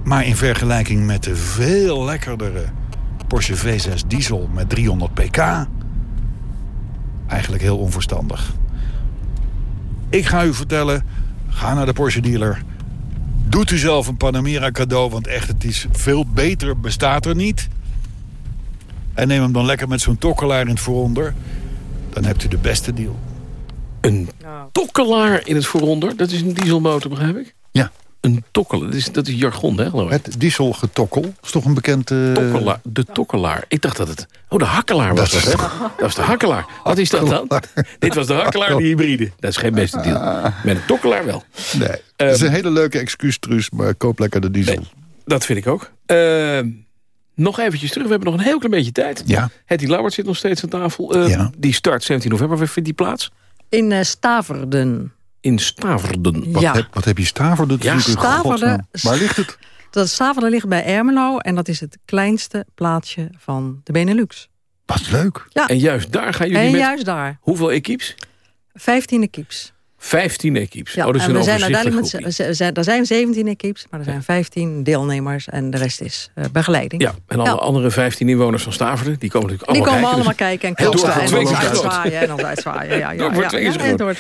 Maar in vergelijking met de veel lekkerdere Porsche V6 diesel met 300 pk... eigenlijk heel onverstandig. Ik ga u vertellen, ga naar de Porsche dealer... Doet u zelf een Panamera cadeau, want echt, het is veel beter, bestaat er niet. En neem hem dan lekker met zo'n tokkelaar in het vooronder. Dan hebt u de beste deal. Een tokkelaar in het vooronder? Dat is een dieselmotor, begrijp ik? Ja. Een tokkelaar, dat is, dat is jargon, hè, geloof ik? Het dieselgetokkel is toch een bekend... Uh... Tokkelaar, de tokkelaar. Ik dacht dat het... Oh, de hakkelaar was dat, hè? Dat was de hakkelaar. Wat is dat dan? Dit was de hakkelaar, de hybride. Dat is geen beste deal. Met een tokkelaar wel. Nee, um, dat is een hele leuke excuustruus, maar koop lekker de diesel. Nee, dat vind ik ook. Uh, nog eventjes terug, we hebben nog een heel klein beetje tijd. Ja. Hetty Lauwert zit nog steeds aan tafel. Uh, ja. Die start 17 november, waar vindt die plaats? In uh, Staverden. In Staverden. Wat, Ja. heb, wat heb je Staverden? Ja, Staverden. Waar ligt het? Dat Staverden ligt bij Ermelo en dat is het kleinste plaatsje van de Benelux. Wat leuk. Ja. En juist daar gaan jullie En met... juist daar. Hoeveel equipes? 15 equipes. 15 equipes. Ja, oh, dat is en we zijn uiteindelijk met, er zijn 17 equipes, maar er zijn 15 deelnemers en de rest is eh, begeleiding. Ja, en alle Ja. andere 15 inwoners van Staveren, die komen natuurlijk Die allemaal komen kijken. allemaal dus- kijken en klappen en uitzwaaien. En ons uitzwaaien. Ja, ja, ja,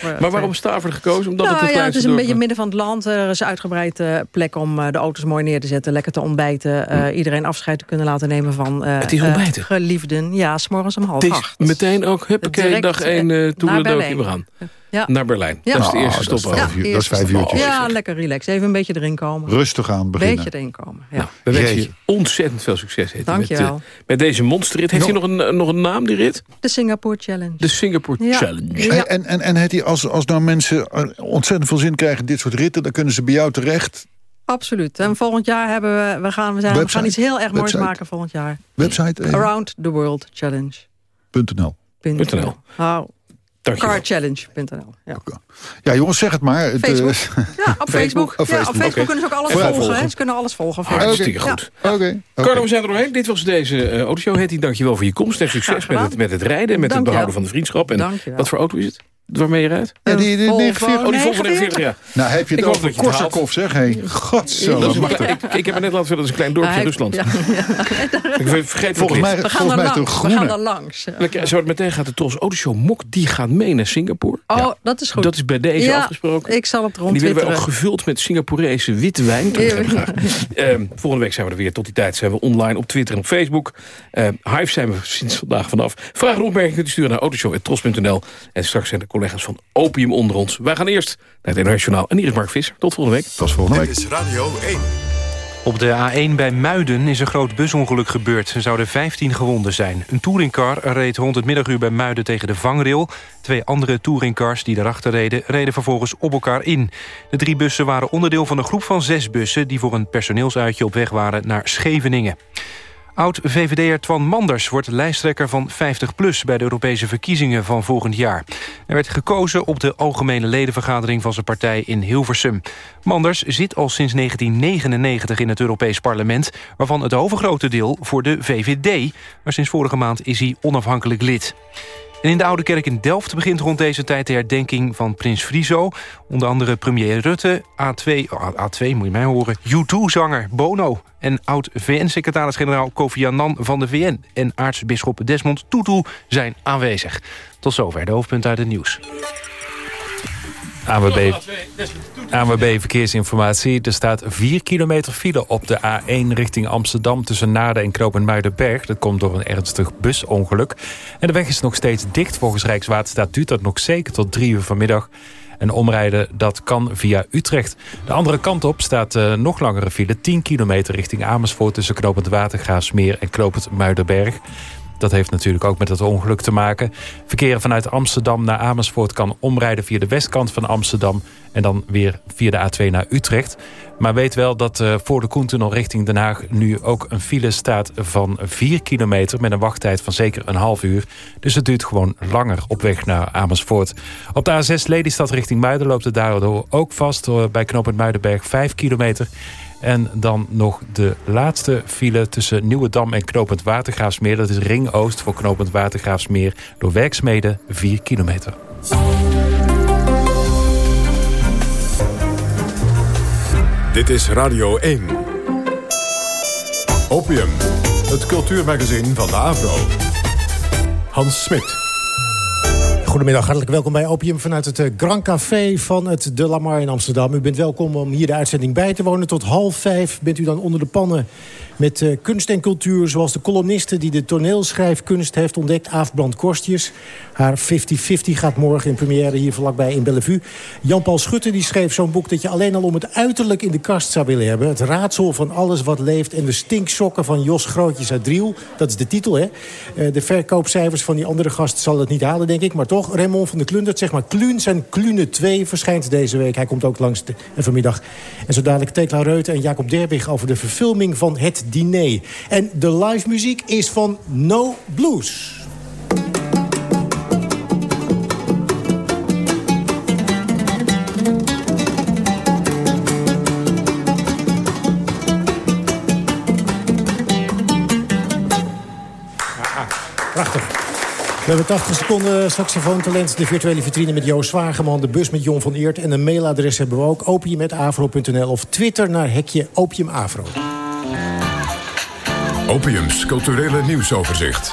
voor Maar waarom Staveren gekozen? Omdat Nou het het ja, het kleinste is een beetje midden van het land. Er is een uitgebreide plek om eh, de auto's mooi neer te zetten. Lekker te ontbijten. eh, Iedereen afscheid te kunnen laten nemen van eh, Hm. Het is eh, ontbijten? geliefden. Ja, s'morgens om half acht. meteen ook, huppakee, dag eh, 1, uh, naar toerendokie, Berlijn. we gaan. Ja. Naar Berlijn. Ja. Dat is de Ah, eerste dat is stop. vijf uur- dat is vijf uurtjes. Ja, lekker relax. Even een beetje erin komen. Rustig aan beginnen. Beetje erin komen. Ja. Nou, we wensen je ontzettend veel succes. Dank met, je eh, wel. met deze monsterrit. Heeft hij nog een, eh, nog een naam, die rit? De Singapore Challenge. De Singapore Ja. Challenge. Ja. En, en, en Hetty, als, als nou mensen eh, ontzettend veel zin krijgen in dit soort ritten... dan kunnen ze bij jou terecht. Absoluut. En volgend jaar hebben we... We gaan, we zijn, we gaan iets heel erg moois Website. maken volgend jaar. Website even. Around the World Challenge. .nl. .nl. Oh. carchallenge.nl. Ja. Ja, jongens, zeg het maar. Eh, Facebook. Ja, op Facebook. Op Ja, op Facebook. Kunnen ze ook alles volgen. Hè? Ze kunnen alles volgen. Hartstikke goed. Ja. Oké. oké. Carlo, we zijn er doorheen. Dit was deze eh autoshow. Hetty, dankjewel voor je komst. En succes met het, met het rijden en met het Dank behouden van de vriendschap. En Dank wat voor auto is het? Waarmee je rijdt? Ja, die, die Volvo 49. Oh, die Volvo 49, ja. Nou, heb je Ik het hoop over dat je het haalt. Korsakov, zeg. Hé, godzo, Dat is ik, ik heb het net laten dat is een klein dorpje in Rusland. Ik vergeet Volgens mij, We gaan volgens mij. We gaan er langs. Zo meteen gaat de Tros Autoshow Mok, die gaat mee naar Singapore. Oh, dat is goed. Dat is bij deze Ja, afgesproken. Ik zal het En die willen wij ook gevuld met Singaporese witte wijn. Dat begrijp ik graag. Ehm, volgende week zijn we er weer. Tot die tijd zijn we online op Twitter en op Facebook. Ehm Hive zijn we sinds vandaag vanaf. Vragen en opmerkingen kunt u sturen naar autoshow.tros.nl. En straks zijn de collega's van Opium onder ons. Wij gaan eerst naar het Internationaal. En hier is Mark Visser. Tot volgende week. Tot volgende week. Dit is Radio 1. Op de A1 bij Muiden is een groot busongeluk gebeurd. Er zouden 15 gewonden zijn. Een touringcar reed rond het middaguur bij Muiden tegen de vangrail. Twee andere touringcars die daarachter reden... reden vervolgens op elkaar in. De drie bussen waren onderdeel van een groep van zes bussen... die voor een personeelsuitje op weg waren naar Scheveningen. Oud-VVD'er Twan Manders wordt lijsttrekker van 50PLUS... bij de Europese verkiezingen van volgend jaar. Hij werd gekozen op de algemene ledenvergadering van zijn partij in Hilversum. Manders zit al sinds 1999 in het Europees Parlement... waarvan het overgrote deel voor de VVD. Maar sinds vorige maand is hij onafhankelijk lid. En in de Oude Kerk in Delft begint rond deze tijd de herdenking van Prins Friso. Onder andere premier Rutte, A2, oh, A2 moet je mij horen, U2-zanger Bono... en oud-VN-secretaris-generaal Kofi Annan van de VN... en aartsbisschop Desmond Tutu zijn aanwezig. Tot zover de hoofdpunten uit het nieuws. ANWB, ANWB Verkeersinformatie. Er staat 4 kilometer file op de A1 richting Amsterdam... tussen Naarden en Knoop en Muidenberg. Dat komt door een ernstig busongeluk. En de weg is nog steeds dicht. Volgens Rijkswaterstaat duurt dat nog zeker tot 3 uur vanmiddag. En omrijden dat kan via Utrecht. De andere kant op staat uh, nog langere file. 10 kilometer richting Amersfoort... tussen Knopend Watergraafsmeer en Knopend Muidenberg. Dat heeft natuurlijk ook met het ongeluk te maken. Verkeer vanuit Amsterdam naar Amersfoort kan omrijden via de westkant van Amsterdam... en dan weer via de A2 naar Utrecht. Maar weet wel dat uh, voor de Koentunnel richting Den Haag... nu ook een file staat van 4 kilometer... met een wachttijd van zeker een half uur. Dus het duurt gewoon langer op weg naar Amersfoort. Op de A6 Lelystad richting Muiden loopt het daardoor ook vast... Uh, bij knooppunt Muidenberg 5 kilometer... En dan nog de laatste file tussen Nieuwedam en Knopend Watergraafsmeer. Dat is Ring Oost voor Knopend Watergraafsmeer. Door werksmeden 4 kilometer. Dit is Radio 1. Opium, het cultuurmagazin van de Avro. Hans Smit. Goedemiddag, hartelijk welkom bij Opium vanuit het Grand Café van het De Lamar in Amsterdam. U bent welkom om hier de uitzending bij te wonen. Tot half vijf bent u dan onder de pannen met uh, kunst en cultuur... zoals de columniste die de toneelschrijfkunst heeft ontdekt, Aaf Brand Korstjes. Haar 50-50 gaat morgen in première hier vlakbij in Bellevue. Jan-Paul Schutte die schreef zo'n boek dat je alleen al om het uiterlijk in de kast zou willen hebben. Het raadsel van alles wat leeft en de stinksokken van Jos Grootjes uit Driel. Dat is de titel, hè. Uh, de verkoopcijfers van die andere gast zal het niet halen, denk ik. Maar toch, Raymond van der Klundert, zeg maar Kluns en Klune 2 verschijnt deze week. Hij komt ook langs de, en vanmiddag. En zo dadelijk Tekla Reuten en Jacob Derbig over de verfilming van Het Diner. En de live muziek is van No Blues. Hebben 80 seconden saxofoontalent, de virtuele vitrine met Joost Zwageman... de bus met Jon van Eert en een mailadres hebben we ook... opium.afro.nl of Twitter naar hekje opiumafro. Opiums culturele nieuwsoverzicht.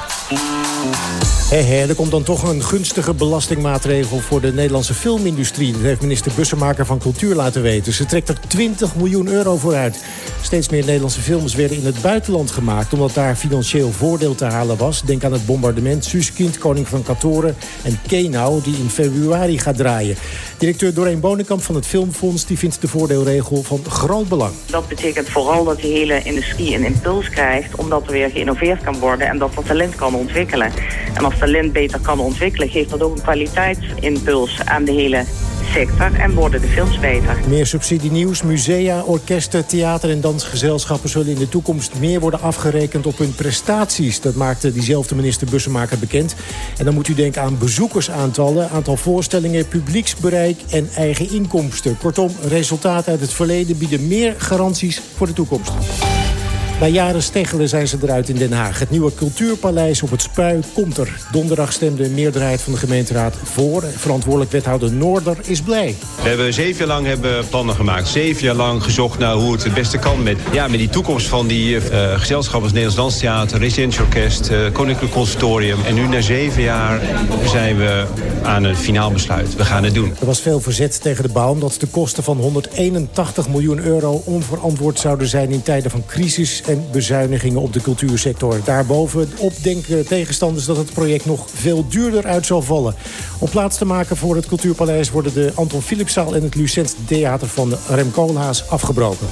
Er komt dan toch een gunstige belastingmaatregel voor de Nederlandse filmindustrie. Dat heeft minister Bussemaker van Cultuur laten weten. Ze trekt er 20 miljoen euro voor uit. Steeds meer Nederlandse films werden in het buitenland gemaakt... omdat daar financieel voordeel te halen was. Denk aan het bombardement, Suskind, Koning van Katoren en Kenau... die in februari gaat draaien. Directeur Doreen Bonenkamp van het Filmfonds... die vindt de voordeelregel van groot belang. Dat betekent vooral dat de hele industrie een impuls krijgt... omdat er weer geïnnoveerd kan worden en dat er talent kan ontwikkelen. En talent beter kan ontwikkelen... geeft dat ook een kwaliteitsimpuls aan de hele sector en worden de films beter. Meer subsidienieuws, musea, orkesten, theater en dansgezelschappen... zullen in de toekomst meer worden afgerekend op hun prestaties. Dat maakte diezelfde minister Bussemaker bekend. En dan moet u denken aan bezoekersaantallen, aantal voorstellingen... publieksbereik en eigen inkomsten. Kortom, resultaten uit het verleden bieden meer garanties voor de toekomst. Na jaren steggelen zijn ze eruit in Den Haag. Het nieuwe cultuurpaleis op het Spui komt er. Donderdag stemde een meerderheid van de gemeenteraad voor. Verantwoordelijk wethouder Noorder is blij. We hebben zeven jaar lang hebben plannen gemaakt. Zeven jaar lang gezocht naar hoe het het beste kan. Met, ja, met die toekomst van die uh, gezelschappen als Nederlands Danstheater... Residential Orkest, uh, Koninklijk Conservatorium. En nu na zeven jaar zijn we aan een finaal besluit. We gaan het doen. Er was veel verzet tegen de bouw... omdat de kosten van 181 miljoen euro onverantwoord zouden zijn... in tijden van crisis en bezuinigingen op de cultuursector. Daarbovenop denken tegenstanders dat het project nog veel duurder uit zal vallen. Om plaats te maken voor het Cultuurpaleis worden de Anton Philipszaal en het Lucent Theater van Rem Koolhaas afgebroken.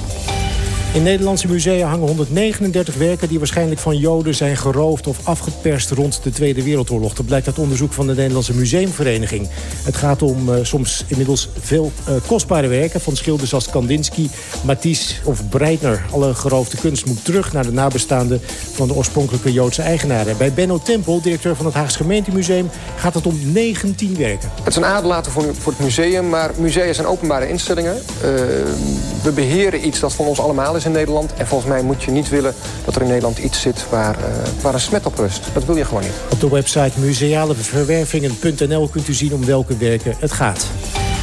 In Nederlandse musea hangen 139 werken die waarschijnlijk van Joden zijn geroofd of afgeperst rond de Tweede Wereldoorlog. Dat blijkt uit onderzoek van de Nederlandse Museumvereniging. Het gaat om uh, soms inmiddels veel uh, kostbare werken van schilders als Kandinsky, Matisse of Breitner. Alle geroofde kunst moet terug naar de nabestaanden van de oorspronkelijke Joodse eigenaren. Bij Benno Tempel, directeur van het Haags Gemeentemuseum, gaat het om 19 werken. Het is een aderlater voor, het museum, maar musea zijn openbare instellingen. Uh, we beheren iets dat van ons allemaal is in Nederland. En volgens mij moet je niet willen dat er in Nederland iets zit waar, uh, waar een smet op rust. Dat wil je gewoon niet. Op de website musealeverwervingen.nl kunt u zien om welke werken het gaat.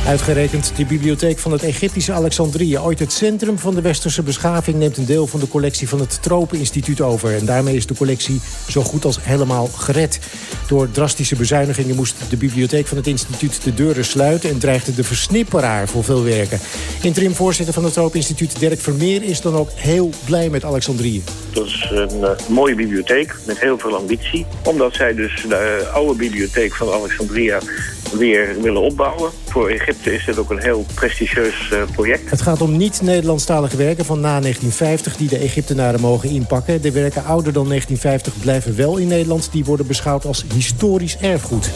Uitgerekend de bibliotheek van het Egyptische Alexandrië. Ooit het centrum van de westerse beschaving... neemt een deel van de collectie van het Tropeninstituut over. En daarmee is de collectie zo goed als helemaal gered. Door drastische bezuinigingen moest de bibliotheek van het instituut de deuren sluiten... en dreigde de versnipperaar voor veel werken. Interim-voorzitter van het Tropeninstituut Dirk Vermeer... is dan ook heel blij met Alexandrië. Dat is een uh, mooie bibliotheek met heel veel ambitie. Omdat zij dus de uh, oude bibliotheek van Alexandria weer willen opbouwen. Voor Egypte is dit ook een heel prestigieus uh, project. Het gaat om niet-Nederlandstalige werken van na 1950 die de Egyptenaren mogen inpakken. De werken ouder dan 1950 blijven wel in Nederland. Die worden beschouwd als historisch erfgoed.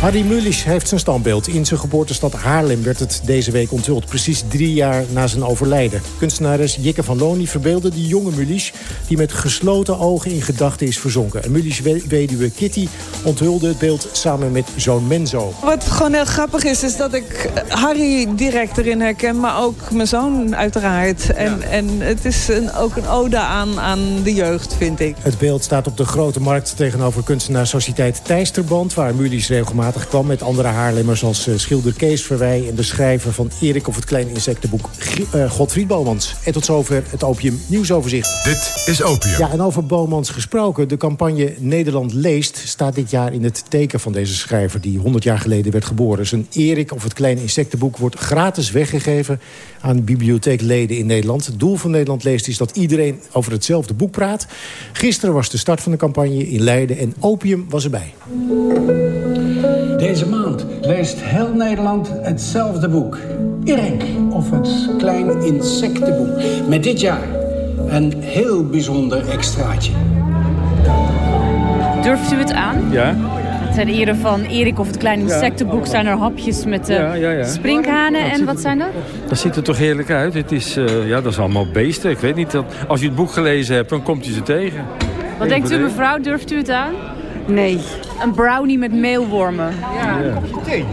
Harry Mulisch heeft zijn standbeeld. In zijn geboortestad Haarlem werd het deze week onthuld. Precies drie jaar na zijn overlijden. Kunstenares Jikke van Loon verbeelde die jonge Mulisch... die met gesloten ogen in gedachten is verzonken. En Mulisch weduwe Kitty onthulde het beeld samen met zoon Menzo. Wat gewoon heel grappig is, is dat ik Harry direct erin herken... maar ook mijn zoon uiteraard. En, ja. en het is een, ook een ode aan, aan de jeugd, vind ik. Het beeld staat op de Grote Markt tegenover kunstenaarssociëteit Thijsterband... waar Mulisch regelmatig kwam met andere Haarlemmers als uh, schilder Kees Verwij... en de schrijver van Erik of het Kleine Insectenboek uh, Godfried Bomans. En tot zover het Opium Nieuwsoverzicht. Dit is Opium. Ja, en over Bomans gesproken. De campagne Nederland leest staat dit jaar in het teken van deze schrijver... die 100 jaar geleden werd geboren. Zijn Erik of het Kleine Insectenboek wordt gratis weggegeven... aan bibliotheekleden in Nederland. Het doel van Nederland leest is dat iedereen over hetzelfde boek praat. Gisteren was de start van de campagne in Leiden en Opium was erbij. Deze maand leest heel Nederland hetzelfde boek. Erik of het Klein Insectenboek. Met dit jaar een heel bijzonder extraatje. Durft u het aan? Ja. Ten ere van Erik of het Klein Insectenboek zijn er hapjes met uh, ja, ja, ja. sprinkhanen. En wat zijn dat? Dat ziet er toch heerlijk uit. Het is, uh, ja, dat is allemaal beesten. Ik weet niet, dat, als je het boek gelezen hebt, dan komt je ze tegen. Wat denkt u mevrouw, durft u het aan? Nee. Een brownie met meelwormen. Ja, een kopje thee.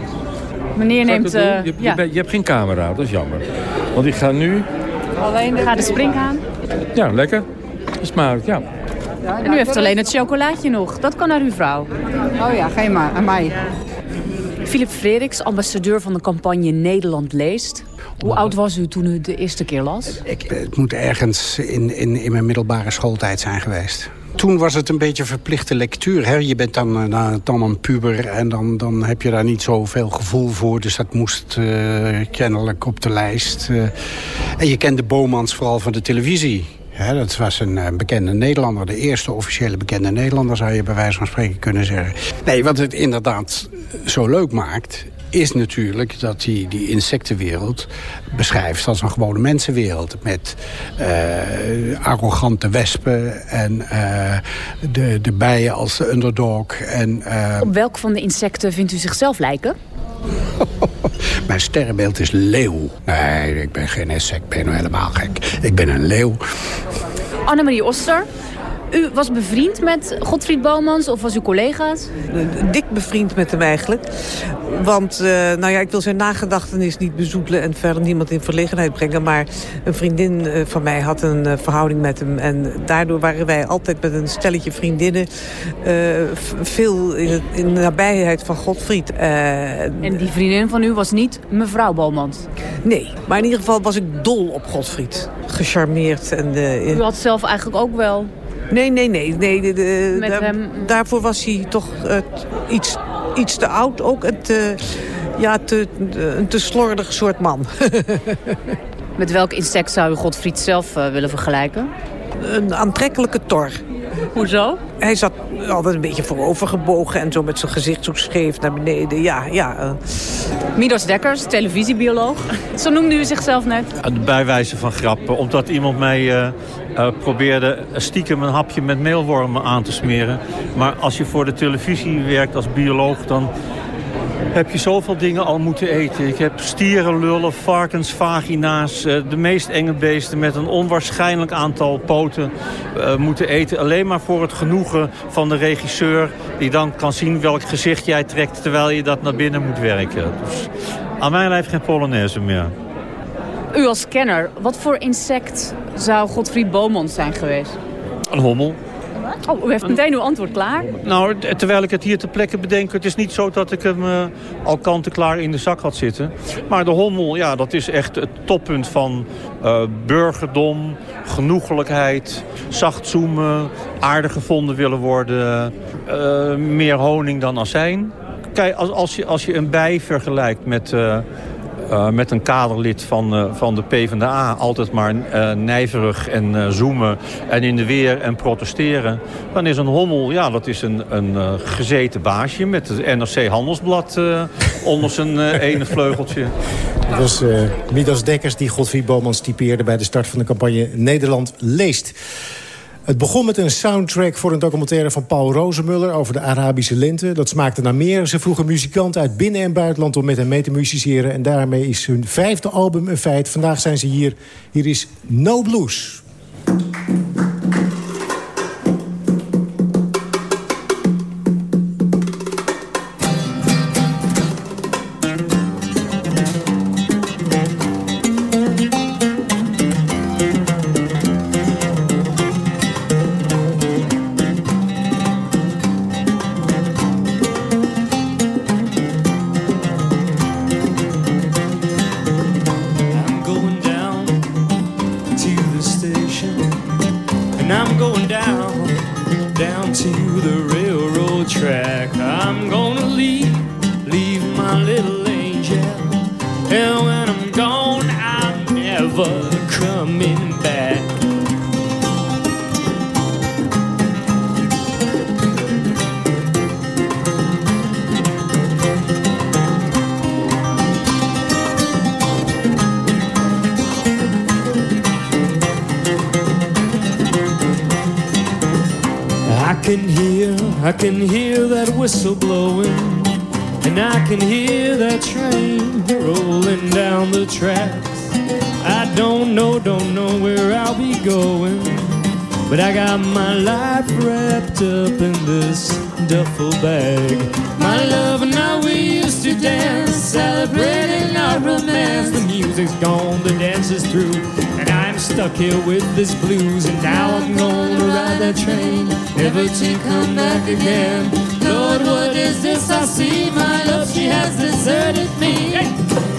Meneer neemt... Uh, je, je, ja. je, hebt geen camera, dat is jammer. Want ik ga nu... Alleen de... Ga de sprinkhaan? Ja, lekker. Ja. ja en u heeft alleen het chocolaatje nog. Dat kan naar uw vrouw. Oh ja, geen maar, aan mij. Philip Frederiks, ambassadeur van de campagne Nederland leest. Hoe oud was u toen u de eerste keer las? Ik, het moet ergens in, in, in mijn middelbare schooltijd zijn geweest. Toen was het een beetje verplichte lectuur. Hè? Je bent dan, uh, dan een puber en dan, dan heb je daar niet zoveel gevoel voor. Dus dat moest uh, kennelijk op de lijst. Uh, en je kende Bomans vooral van de televisie. Ja, dat was een uh, bekende Nederlander. De eerste officiële bekende Nederlander zou je bij wijze van spreken kunnen zeggen. Nee, wat het inderdaad zo leuk maakt is natuurlijk dat hij die insectenwereld beschrijft als een gewone mensenwereld. Met uh, arrogante wespen en uh, de, de bijen als de underdog. En, uh... Op welk van de insecten vindt u zichzelf lijken? Mijn sterrenbeeld is leeuw. Nee, ik ben geen insect, ik ben helemaal gek. Ik ben een leeuw. Annemarie Oster, U was bevriend met Godfried Bomans of was u collega's? Dik bevriend met hem eigenlijk. Want, uh, nou ja, ik wil zijn nagedachtenis niet bezoedelen... en verder niemand in verlegenheid brengen. Maar een vriendin uh, van mij had een uh, verhouding met hem. En daardoor waren wij altijd met een stelletje vriendinnen... veel in, het, in, de nabijheid van Godfried. en die vriendin van u was niet mevrouw Bomans? Nee, maar in ieder geval was ik dol op Godfried. Gecharmeerd. En, u had zelf eigenlijk ook wel Nee, nee, nee. nee de, de, Met hem... Daarvoor was hij toch uh, iets, iets te oud ook. En te, ja, te, een te slordig soort man. Met welk insect zou u Godfried zelf uh, willen vergelijken? Een aantrekkelijke tor. Hoezo? Hij zat altijd een beetje voorover gebogen en zo met zijn gezicht zo scheef naar beneden. Ja, ja. Uh. Midos Dekkers, televisiebioloog. Zo noemde u zichzelf net. Bij wijze van grap, omdat iemand mij uh, uh, probeerde stiekem een hapje met meelwormen aan te smeren. Maar als je voor de televisie werkt als bioloog, dan heb je zoveel dingen al moeten eten. Ik heb stieren, lullen, varkens, vagina's, de meest enge beesten met een onwaarschijnlijk aantal poten uh, moeten eten. Alleen maar voor het genoegen van de regisseur die dan kan zien welk gezicht jij trekt terwijl je dat naar binnen moet werken. Dus aan mijn lijf geen Polonaise meer. U als kenner, wat voor insect zou Godfried Bomans zijn geweest? Een hommel. Oh, u heeft meteen uw antwoord klaar? Nou, terwijl ik het hier ter plekke bedenk... het is niet zo dat ik hem uh, al kant-en-klaar in de zak had zitten. Maar de hommel, ja, dat is echt het toppunt van uh, burgerdom, genoegelijkheid... zacht zoomen, aardig gevonden willen worden... Uh, meer honing dan azijn. Kijk, als, als, je, als je een bij vergelijkt met... Uh, met een kaderlid van, uh, van de PvdA altijd maar uh, nijverig en zoomen en in de weer en protesteren. Dan is een hommel, ja, dat is een, een gezeten baasje met het NRC Handelsblad onder zijn ene vleugeltje. Dat was Midas Dekkers die Godfried Bomans typeerde bij de start van de campagne Nederland leest. Het begon met een soundtrack voor een documentaire van Paul Rozemuller... over de Arabische lente. Dat smaakte naar meer. Ze vroegen muzikanten uit binnen- en buitenland om met hem mee te musiceren. En daarmee is hun vijfde album een feit. Vandaag zijn ze hier. Hier is No Blues. Here with this blues And now I'm gonna ride that train Never to come back again Lord, what is this I see? My love, she has deserted me. Hey.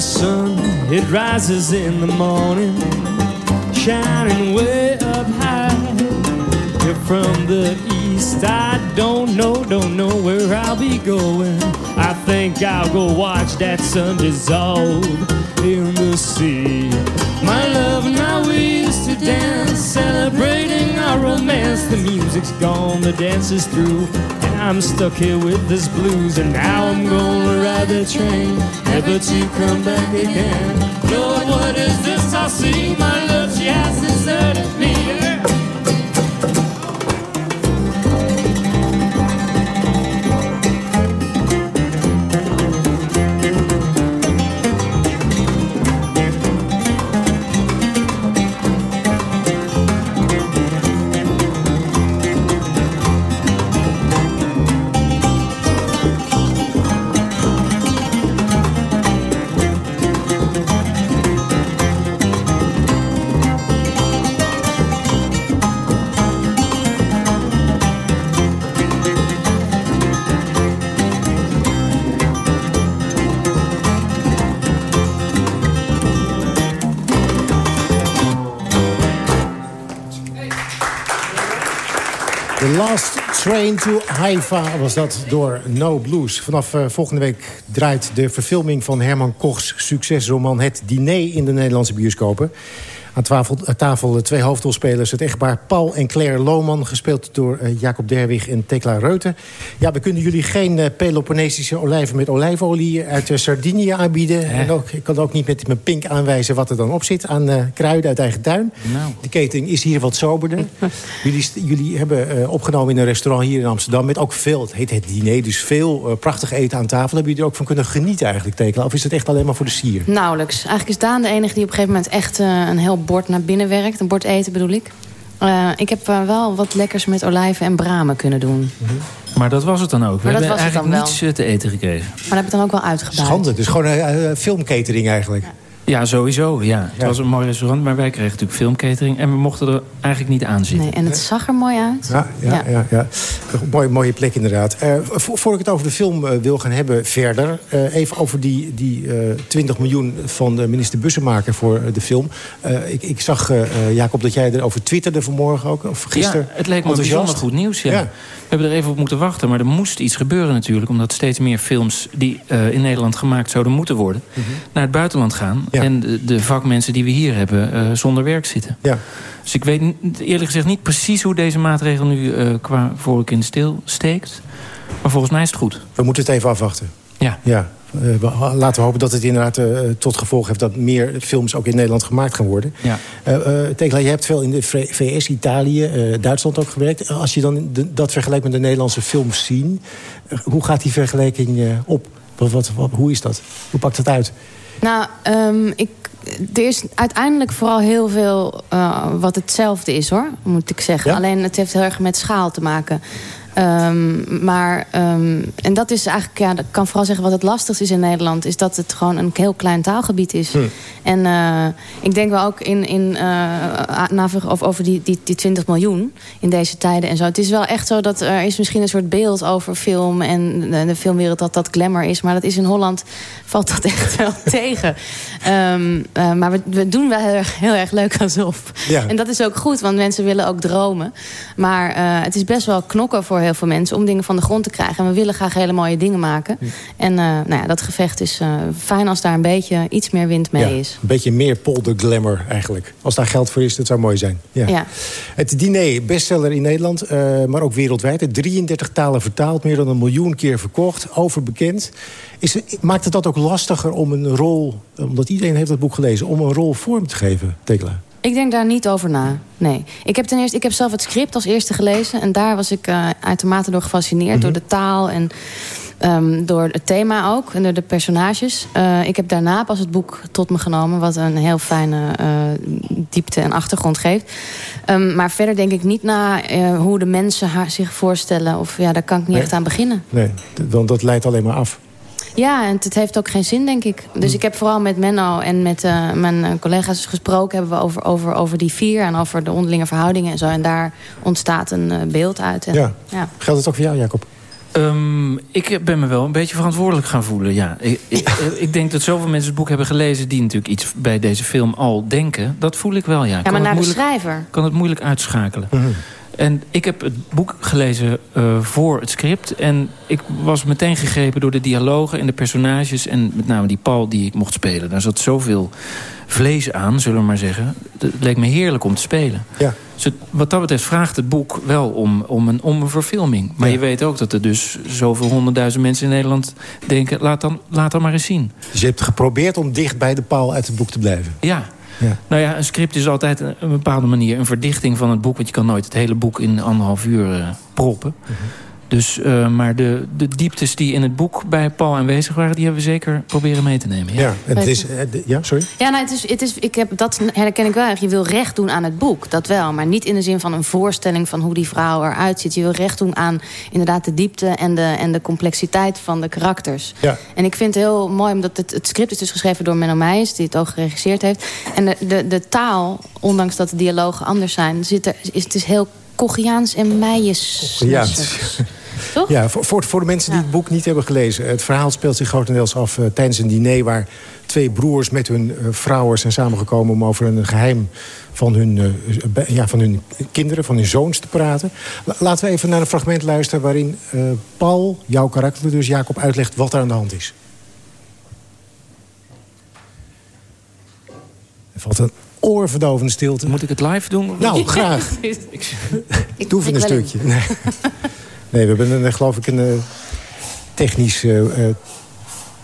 The sun, it rises in the morning, shining way up high. Here from the east, I don't know, don't know where I'll be going. I think I'll go watch that sun dissolve in the sea. My love and I, we used to dance, romance. The music's gone, the dance is through, and I'm stuck here with this blues. And now I'm gonna ride the train, never to come back again. Lord, what is this I see? My love, she has deserted me. Last Train to Haifa was dat door No Blues. Vanaf uh, volgende week draait de verfilming van Herman Kochs succesroman... Het Diner in de Nederlandse bioscopen. Aan tafel, aan tafel twee hoofdrolspelers. Het echtpaar Paul en Claire Lohman, gespeeld door uh, Jacob Derwig en Tekla Reuten. Ja, we kunnen jullie geen Peloponnesische olijven met olijfolie uit Sardinië aanbieden. Eh. En ook, ik kan ook niet met mijn pink aanwijzen wat er dan op zit aan kruiden uit eigen tuin. Nou. De catering is hier wat soberder. jullie, jullie hebben opgenomen in een restaurant hier in Amsterdam met ook veel, het heet het diner, dus veel prachtig eten aan tafel. Hebben jullie er ook van kunnen genieten eigenlijk, Tekla? Of is het echt alleen maar voor de sier? Nauwelijks. Eigenlijk is Daan de enige die op een gegeven moment echt een heel bord naar binnen werkt. Een bord eten bedoel ik. Uh, ik heb uh, wel wat lekkers met olijven en bramen kunnen doen. Mhm. Mm -hmm. Maar dat was het dan ook. We maar hebben eigenlijk dan niets te eten gekregen. Maar dat heb ik dan ook wel uitgebreid. Schande, dus gewoon een uh, filmcatering eigenlijk. Ja. Ja, sowieso. Ja. Het ja. was een mooi restaurant, maar wij kregen natuurlijk filmcatering. En we mochten er eigenlijk niet aan zitten. Nee, en het zag er mooi uit. Ja, ja, ja. ja, ja. Mooie, mooie plek inderdaad. Uh, voor, voor ik het over de film uh, wil gaan hebben verder... Uh, even over die, die 20 miljoen van de minister Bussemaker voor de film. ik, ik zag, Jacob, dat jij erover twitterde vanmorgen ook. Of gisteren. Ja, het leek me bijzonder goed nieuws. Ja. ja. We hebben er even op moeten wachten. Maar er moest iets gebeuren natuurlijk. Omdat steeds meer films die in Nederland gemaakt zouden moeten worden... Mm -hmm. naar het buitenland gaan. Ja. En de, de, vakmensen die we hier hebben uh, zonder werk zitten. Ja. Dus ik weet eerlijk gezegd niet precies hoe deze maatregel nu uh, qua vork in steel steekt. Maar volgens mij is het goed. We moeten het even afwachten. Ja. ja. Uh, laten we hopen dat het inderdaad uh, tot gevolg heeft... dat meer films ook in Nederland gemaakt gaan worden. Ja. Uh, Tekla, je hebt veel in de VS, Italië, Duitsland ook gewerkt. Als je dan de, dat vergelijkt met de Nederlandse films zien... hoe gaat die vergelijking op? Wat, wat, wat, hoe is dat? Hoe pakt het uit? Nou, um, ik, er is uiteindelijk vooral heel veel uh, wat hetzelfde is, hoor. Moet ik zeggen. Ja? Alleen het heeft heel erg met schaal te maken. Um, maar, um, en dat is eigenlijk, ja, ik kan vooral zeggen wat het lastigste is in Nederland... is dat het gewoon een heel klein taalgebied is. Hm. En uh, ik denk wel ook in, in, uh, over, over die, die, die 20 miljoen in deze tijden en zo. Het is wel echt zo dat er is misschien een soort beeld over film... en de, de filmwereld dat dat glamour is. Maar dat is in Holland, valt dat echt wel tegen. Um, uh, maar we, we doen wel heel erg, heel erg leuk alsof. Ja. En dat is ook goed, want mensen willen ook dromen. Maar het is best wel knokken voor heel veel mensen om dingen van de grond te krijgen. En we willen graag hele mooie dingen maken. En uh, nou ja, dat gevecht is uh, fijn als daar een beetje iets meer wind mee ja, is. Een beetje meer polder glamour eigenlijk. Als daar geld voor is, dat zou mooi zijn. Ja. Ja. Het diner, bestseller in Nederland, uh, maar ook wereldwijd. In 33 talen vertaald, meer dan een miljoen keer verkocht. Overbekend. Is, maakt het dat ook lastiger om een rol, omdat iedereen heeft het boek gelezen... om een rol vorm te geven, Tekla? Ik denk daar niet over na. Nee. Ik heb ten eerste, ik heb zelf het script als eerste gelezen. En daar was ik uh, uitermate door gefascineerd. Mm -hmm. Door de taal en um, door het thema ook. En door de personages. Uh, ik heb daarna pas het boek tot me genomen. Wat een heel fijne uh, diepte en achtergrond geeft. Um, maar verder denk ik niet na hoe de mensen haar zich voorstellen. Of ja, daar kan ik niet nee. echt aan beginnen. Nee, want dat leidt alleen maar af. Ja, en het heeft ook geen zin, denk ik. Dus ik heb vooral met Menno en met uh, mijn collega's gesproken... hebben we over, over, over die vier en over de onderlinge verhoudingen en zo. En daar ontstaat een uh, beeld uit. En, ja. ja. Geldt het ook voor jou, Jacob? Um, ik ben me wel een beetje verantwoordelijk gaan voelen, ja. Ik, ik, ik, denk dat zoveel mensen het boek hebben gelezen... die natuurlijk iets bij deze film al denken. Dat voel ik wel, ja. Ja, maar naar de schrijver. kan het moeilijk uitschakelen. Mhm. En ik heb het boek gelezen uh, voor het script. En ik was meteen gegrepen door de dialogen en de personages... en met name die Paul die ik mocht spelen. Daar zat zoveel vlees aan, zullen we maar zeggen. Het leek me heerlijk om te spelen. Ja. Dus wat dat betreft vraagt het boek wel om, om, een, om een verfilming. Maar je weet ook dat er dus zoveel honderdduizend mensen in Nederland denken... laat dan, laat dan maar eens zien. Dus je hebt geprobeerd om dicht bij de paal uit het boek te blijven? Ja, ja. Nou ja, een script is altijd een, een, bepaalde manier een verdichting van het boek. Want je kan nooit het hele boek in anderhalf uur uh, proppen. Mhm. Dus, uh, maar de, de dieptes die in het boek bij Paul aanwezig waren... die hebben we zeker proberen mee te nemen. Ja, ja het is, uh, ja sorry? Ja, nou, het is, het is, ik heb, dat herken ik wel erg. Je wil recht doen aan het boek, dat wel. Maar niet in de zin van een voorstelling van hoe die vrouw eruit ziet. Je wil recht doen aan inderdaad de diepte en de, en de complexiteit van de karakters. Ja. En ik vind het heel mooi, omdat het, het script is dus geschreven door Menno Meijers... die het ook geregisseerd heeft. En de, de, de taal, ondanks dat de dialogen anders zijn... Zit er, is, het is heel Kogiaans en Meijers. Toch? Ja, voor, voor de mensen die het boek niet hebben gelezen. Het verhaal speelt zich grotendeels af uh, tijdens een diner... waar twee broers met hun uh, vrouwen zijn samengekomen... om over een geheim van hun, uh, ja, van hun kinderen, van hun zoons te praten. laten we even naar een fragment luisteren... waarin Paul, jouw karakter dus, Jacob, uitlegt wat er aan de hand is. Er valt een oorverdovende stilte. Moet ik het live doen? Nou, graag. ik doe even een stukje. Nee. Nee, we hebben een, geloof ik een uh, technisch... Uh,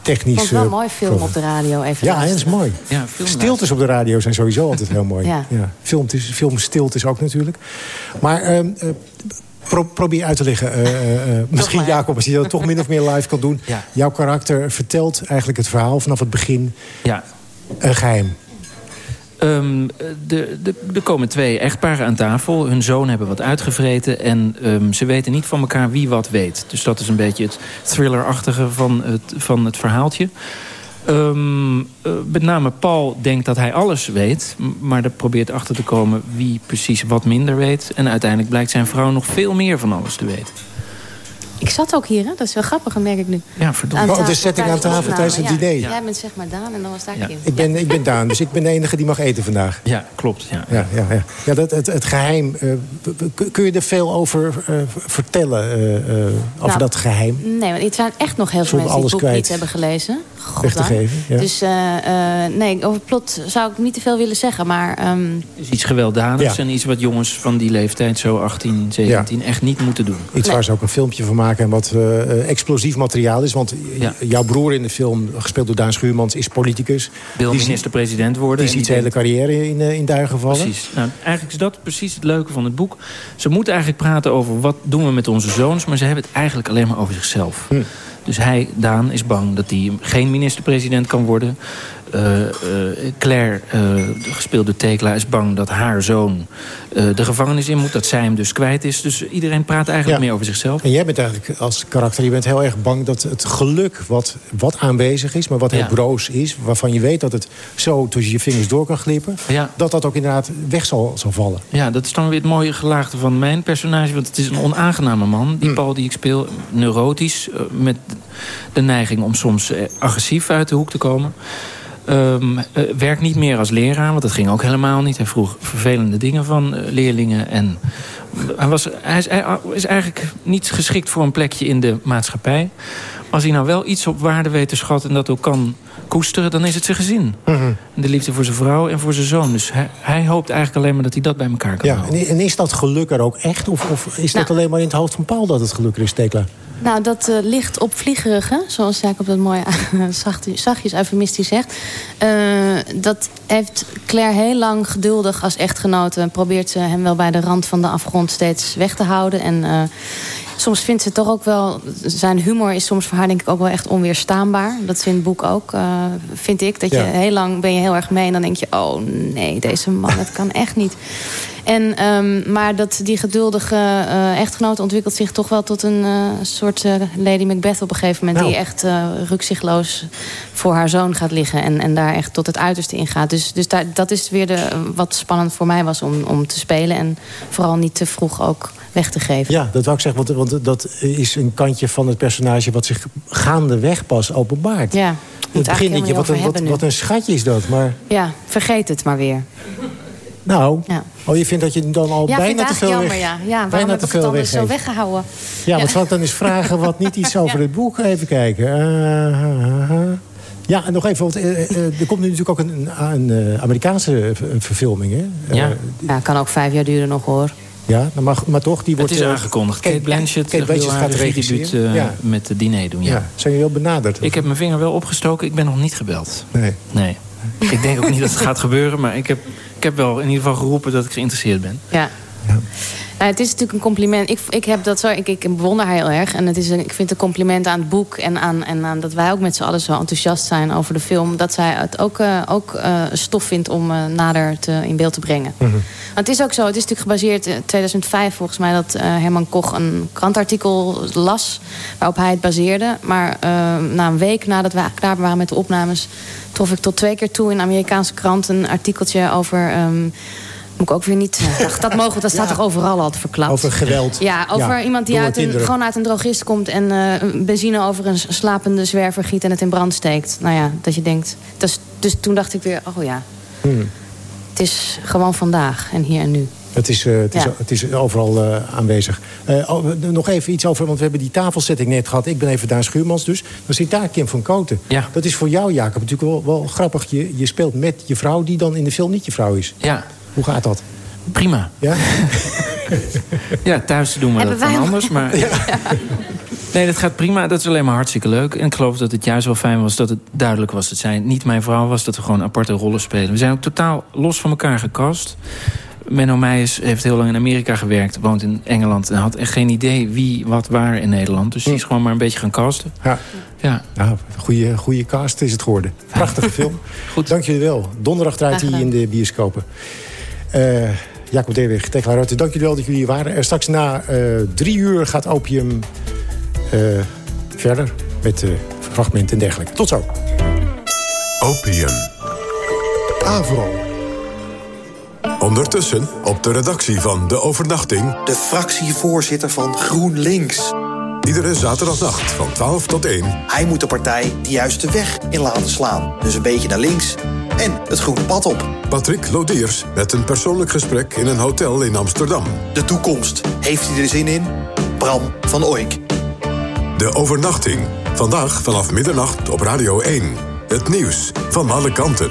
technisch het wel mooi film op de radio. Even ja, dat is mooi. Ja, Stiltes op de radio zijn sowieso altijd heel mooi. ja. Ja. Film, is, film stiltes ook natuurlijk. Maar uh, pro probeer uit te leggen. Uh, misschien Jacob, als je dat toch min of meer live kan doen. Ja. Jouw karakter vertelt eigenlijk het verhaal vanaf het begin. Ja. Een geheim. Um, de, de, er komen twee echtparen aan tafel. Hun zoon hebben wat uitgevreten. En um, ze weten niet van elkaar wie wat weet. Dus dat is een beetje het thrillerachtige van het, van het verhaaltje. Um, met name Paul denkt dat hij alles weet. Maar er probeert achter te komen wie precies wat minder weet. En uiteindelijk blijkt zijn vrouw nog veel meer van alles te weten. Ik zat ook hier, hè? dat is wel grappig, merk ik nu. Ja, verdomme. Oh, de setting aan tafel tijdens het diner. Jij bent zeg maar Daan en dan was daar ja. Kim. Ik ben, ik ben Daan, dus ik ben de enige die mag eten vandaag. Ja, klopt. Ja, ja, ja, ja. ja dat, het, het geheim, uh, kun je er veel over uh, vertellen? Uh, over nou, dat geheim? Nee, want het zijn echt nog heel veel mensen die het boek kwijt. niet hebben gelezen. God, weg te geven. Ja. Dus nee, over plot zou ik niet te veel willen zeggen. Maar, um... is iets gewelddadigs en iets wat jongens van die leeftijd, zo 18, 17, echt niet moeten doen. Iets waar ze ook een filmpje van maken en wat uh, explosief materiaal is. Want jouw broer in de film, gespeeld door Daan Schuurmans, is politicus. Wil minister-president worden. Die ziet zijn hele carrière in, uh, in duigen gevallen. Precies. Nou, eigenlijk is dat precies het leuke van het boek. Ze moeten eigenlijk praten over wat doen we met onze zoons... maar ze hebben het eigenlijk alleen maar over zichzelf. Hm. Dus hij, Daan, is bang dat hij geen minister-president kan worden. Uh, uh, Claire, uh, gespeeld door Tekla, is bang dat haar zoon de gevangenis in moet. Dat zij hem dus kwijt is. Dus iedereen praat eigenlijk meer over zichzelf. En jij bent eigenlijk als karakter, je bent heel erg bang dat het geluk wat, wat aanwezig is... maar wat heel broos is, waarvan je weet dat het zo tussen je vingers door kan glippen... dat dat ook inderdaad weg zal, zal vallen. Ja, dat is dan weer het mooie gelaagde van mijn personage. Want het is een onaangename man, die hm. Paul die ik speel. Neurotisch, met de neiging om soms agressief uit de hoek te komen... Um, werkt niet meer als leraar, want dat ging ook helemaal niet. Hij vroeg vervelende dingen van uh, leerlingen. En hij, was, hij, is, hij is eigenlijk niet geschikt voor een plekje in de maatschappij. Als hij nou wel iets op waarde weet te schatten... en dat ook kan koesteren, dan is het zijn gezin. Mhm. De liefde voor zijn vrouw en voor zijn zoon. Dus hij, hij, hoopt eigenlijk alleen maar dat hij dat bij elkaar kan ja, houden. En is dat geluk er ook echt? Of, of is dat nou. alleen maar in het hoofd van Paul dat het geluk er is, Tekla? Nou, dat uh, ligt op vliegerige, zoals Jacob dat mooi zachtjes, zachtjes eufemistisch zegt. Uh, dat heeft Claire heel lang geduldig als echtgenote... probeert ze hem wel bij de rand van de afgrond steeds weg te houden. En uh, soms vindt ze toch ook wel... Zijn humor is soms voor haar denk ik ook wel echt onweerstaanbaar. Dat is in het boek ook, vind ik. Dat je heel lang ben je heel erg mee en dan denk je... oh nee, deze man, dat kan echt niet. En, um, maar dat, die geduldige uh, echtgenoot ontwikkelt zich toch wel tot een uh, soort uh, Lady Macbeth op een gegeven moment. Nou. Die echt rukzichtloos voor haar zoon gaat liggen. En, en daar echt tot het uiterste in gaat. Dus, dus daar, dat is weer de, wat spannend voor mij was om, om te spelen. En vooral niet te vroeg ook weg te geven. Ja, dat wou ik zeggen, want, want dat is een kantje van het personage... wat zich gaandeweg pas openbaart. Ja, het begin denk je, wat een, wat, wat een schatje is dat, maar... Ja, vergeet het maar weer. Nou, ja. oh, je vindt dat je dan al ja, bijna te veel jammer, weg... Ja, ja bijna te veel weg zo weggehouden? Ja, wat zal ik dan eens vragen wat niet iets over het boek? Even kijken. Uh, uh, ja, en nog even, want uh, er komt nu natuurlijk ook een, een, Amerikaanse verfilming, hè? Ja. ja, kan ook vijf jaar duren nog, hoor. Ja, maar, maar toch, die wordt... Het is aangekondigd. Kate Blanchett, Kate Blanchett gaat de debuut uh, ja. met het diner doen. Ja. ja. Zijn jullie wel benaderd? Ik heb mijn vinger wel opgestoken. Ik ben nog niet gebeld. Nee. Nee. ik denk ook niet dat het gaat gebeuren. Maar ik heb, heb wel in ieder geval geroepen dat ik geïnteresseerd ben. Ja. ja. Nou, het is natuurlijk een compliment. Ik, ik, heb dat zo, ik, ik bewonder haar heel erg. En het is een, ik vind het een compliment aan het boek. En aan, en aan dat wij ook met z'n allen zo enthousiast zijn over de film. Dat zij het ook, uh, ook uh, stof vindt om uh, nader te, in beeld te brengen. Mm -hmm. Want het is ook zo, het is natuurlijk gebaseerd in 2005 volgens mij... dat Herman Koch een krantartikel las waarop hij het baseerde. Maar na een week nadat we klaar waren met de opnames... trof ik tot twee keer toe in Amerikaanse krant een artikeltje over... Um, moet ik ook weer niet... Dat, dat mogen, dat staat ja. toch overal al te verklapt. Over geweld. Ja, over ja, iemand die uit een, gewoon uit een drogist komt... en uh, benzine over een slapende zwerver giet en het in brand steekt. Nou ja, dat je denkt... Dus, dus toen dacht ik weer, oh ja... Hmm. Het is gewoon vandaag en hier en nu. Het is, uh, het is, ja. het is overal uh, aanwezig. Uh, oh, nog even iets over, want we hebben die tafelzetting net gehad. Ik ben even Daan Schuurmans dus. Dan zit daar Kim van Koten. Ja. Dat is voor jou, Jacob, natuurlijk wel, wel grappig. Je, je speelt met je vrouw die dan in de film niet je vrouw is. Ja. Hoe gaat dat? Prima. Ja? ja, thuis doen we Hebben dat dan anders. Maar... Ja. Nee, dat gaat prima. Dat is alleen maar hartstikke leuk. En ik geloof dat het juist wel fijn was dat het duidelijk was... dat zij niet mijn vrouw was, dat we gewoon aparte rollen spelen. We zijn ook totaal los van elkaar gekast. Menno Meijers heeft heel lang in Amerika gewerkt, woont in Engeland... en had echt geen idee wie, wat, waar in Nederland. Dus die is gewoon maar een beetje gaan casten. Ja, ja. ja goede, goede cast is het geworden. Prachtige film. Goed. Dank jullie wel. Donderdag draait hij in de bioscopen. Uh, Jacob Dewig, Tekla Rutte, dank jullie wel dat jullie hier waren. Er straks na uh, drie uur gaat Opium uh, verder met fragmenten en dergelijke. Tot zo. Opium. Avro. Ondertussen op de redactie van De Overnachting... de fractievoorzitter van GroenLinks. Iedere zaterdagnacht van 12 tot 1. Hij moet de partij de juiste weg in laten slaan. Dus een beetje naar links en het groene pad op. Patrick Lodiers met een persoonlijk gesprek in een hotel in Amsterdam. De toekomst. Heeft hij er zin in? Bram van Oijk. De overnachting. Vandaag vanaf middernacht op Radio 1. Het nieuws van alle kanten.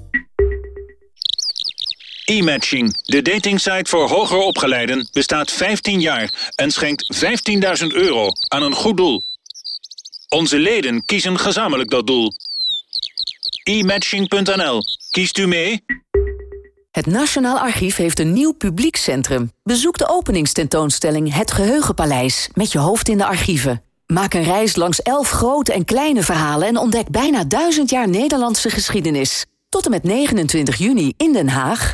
E-matching, de datingsite voor hoger opgeleiden, bestaat 15 jaar en schenkt 15.000 euro aan een goed doel. Onze leden kiezen gezamenlijk dat doel. e-matching.nl. Kiest u mee? Het Nationaal Archief heeft een nieuw publiekscentrum. Bezoek de openingstentoonstelling Het Geheugenpaleis met je hoofd in de archieven. Maak een reis langs elf grote en kleine verhalen... en ontdek bijna duizend jaar Nederlandse geschiedenis. Tot en met 29 juni in Den Haag.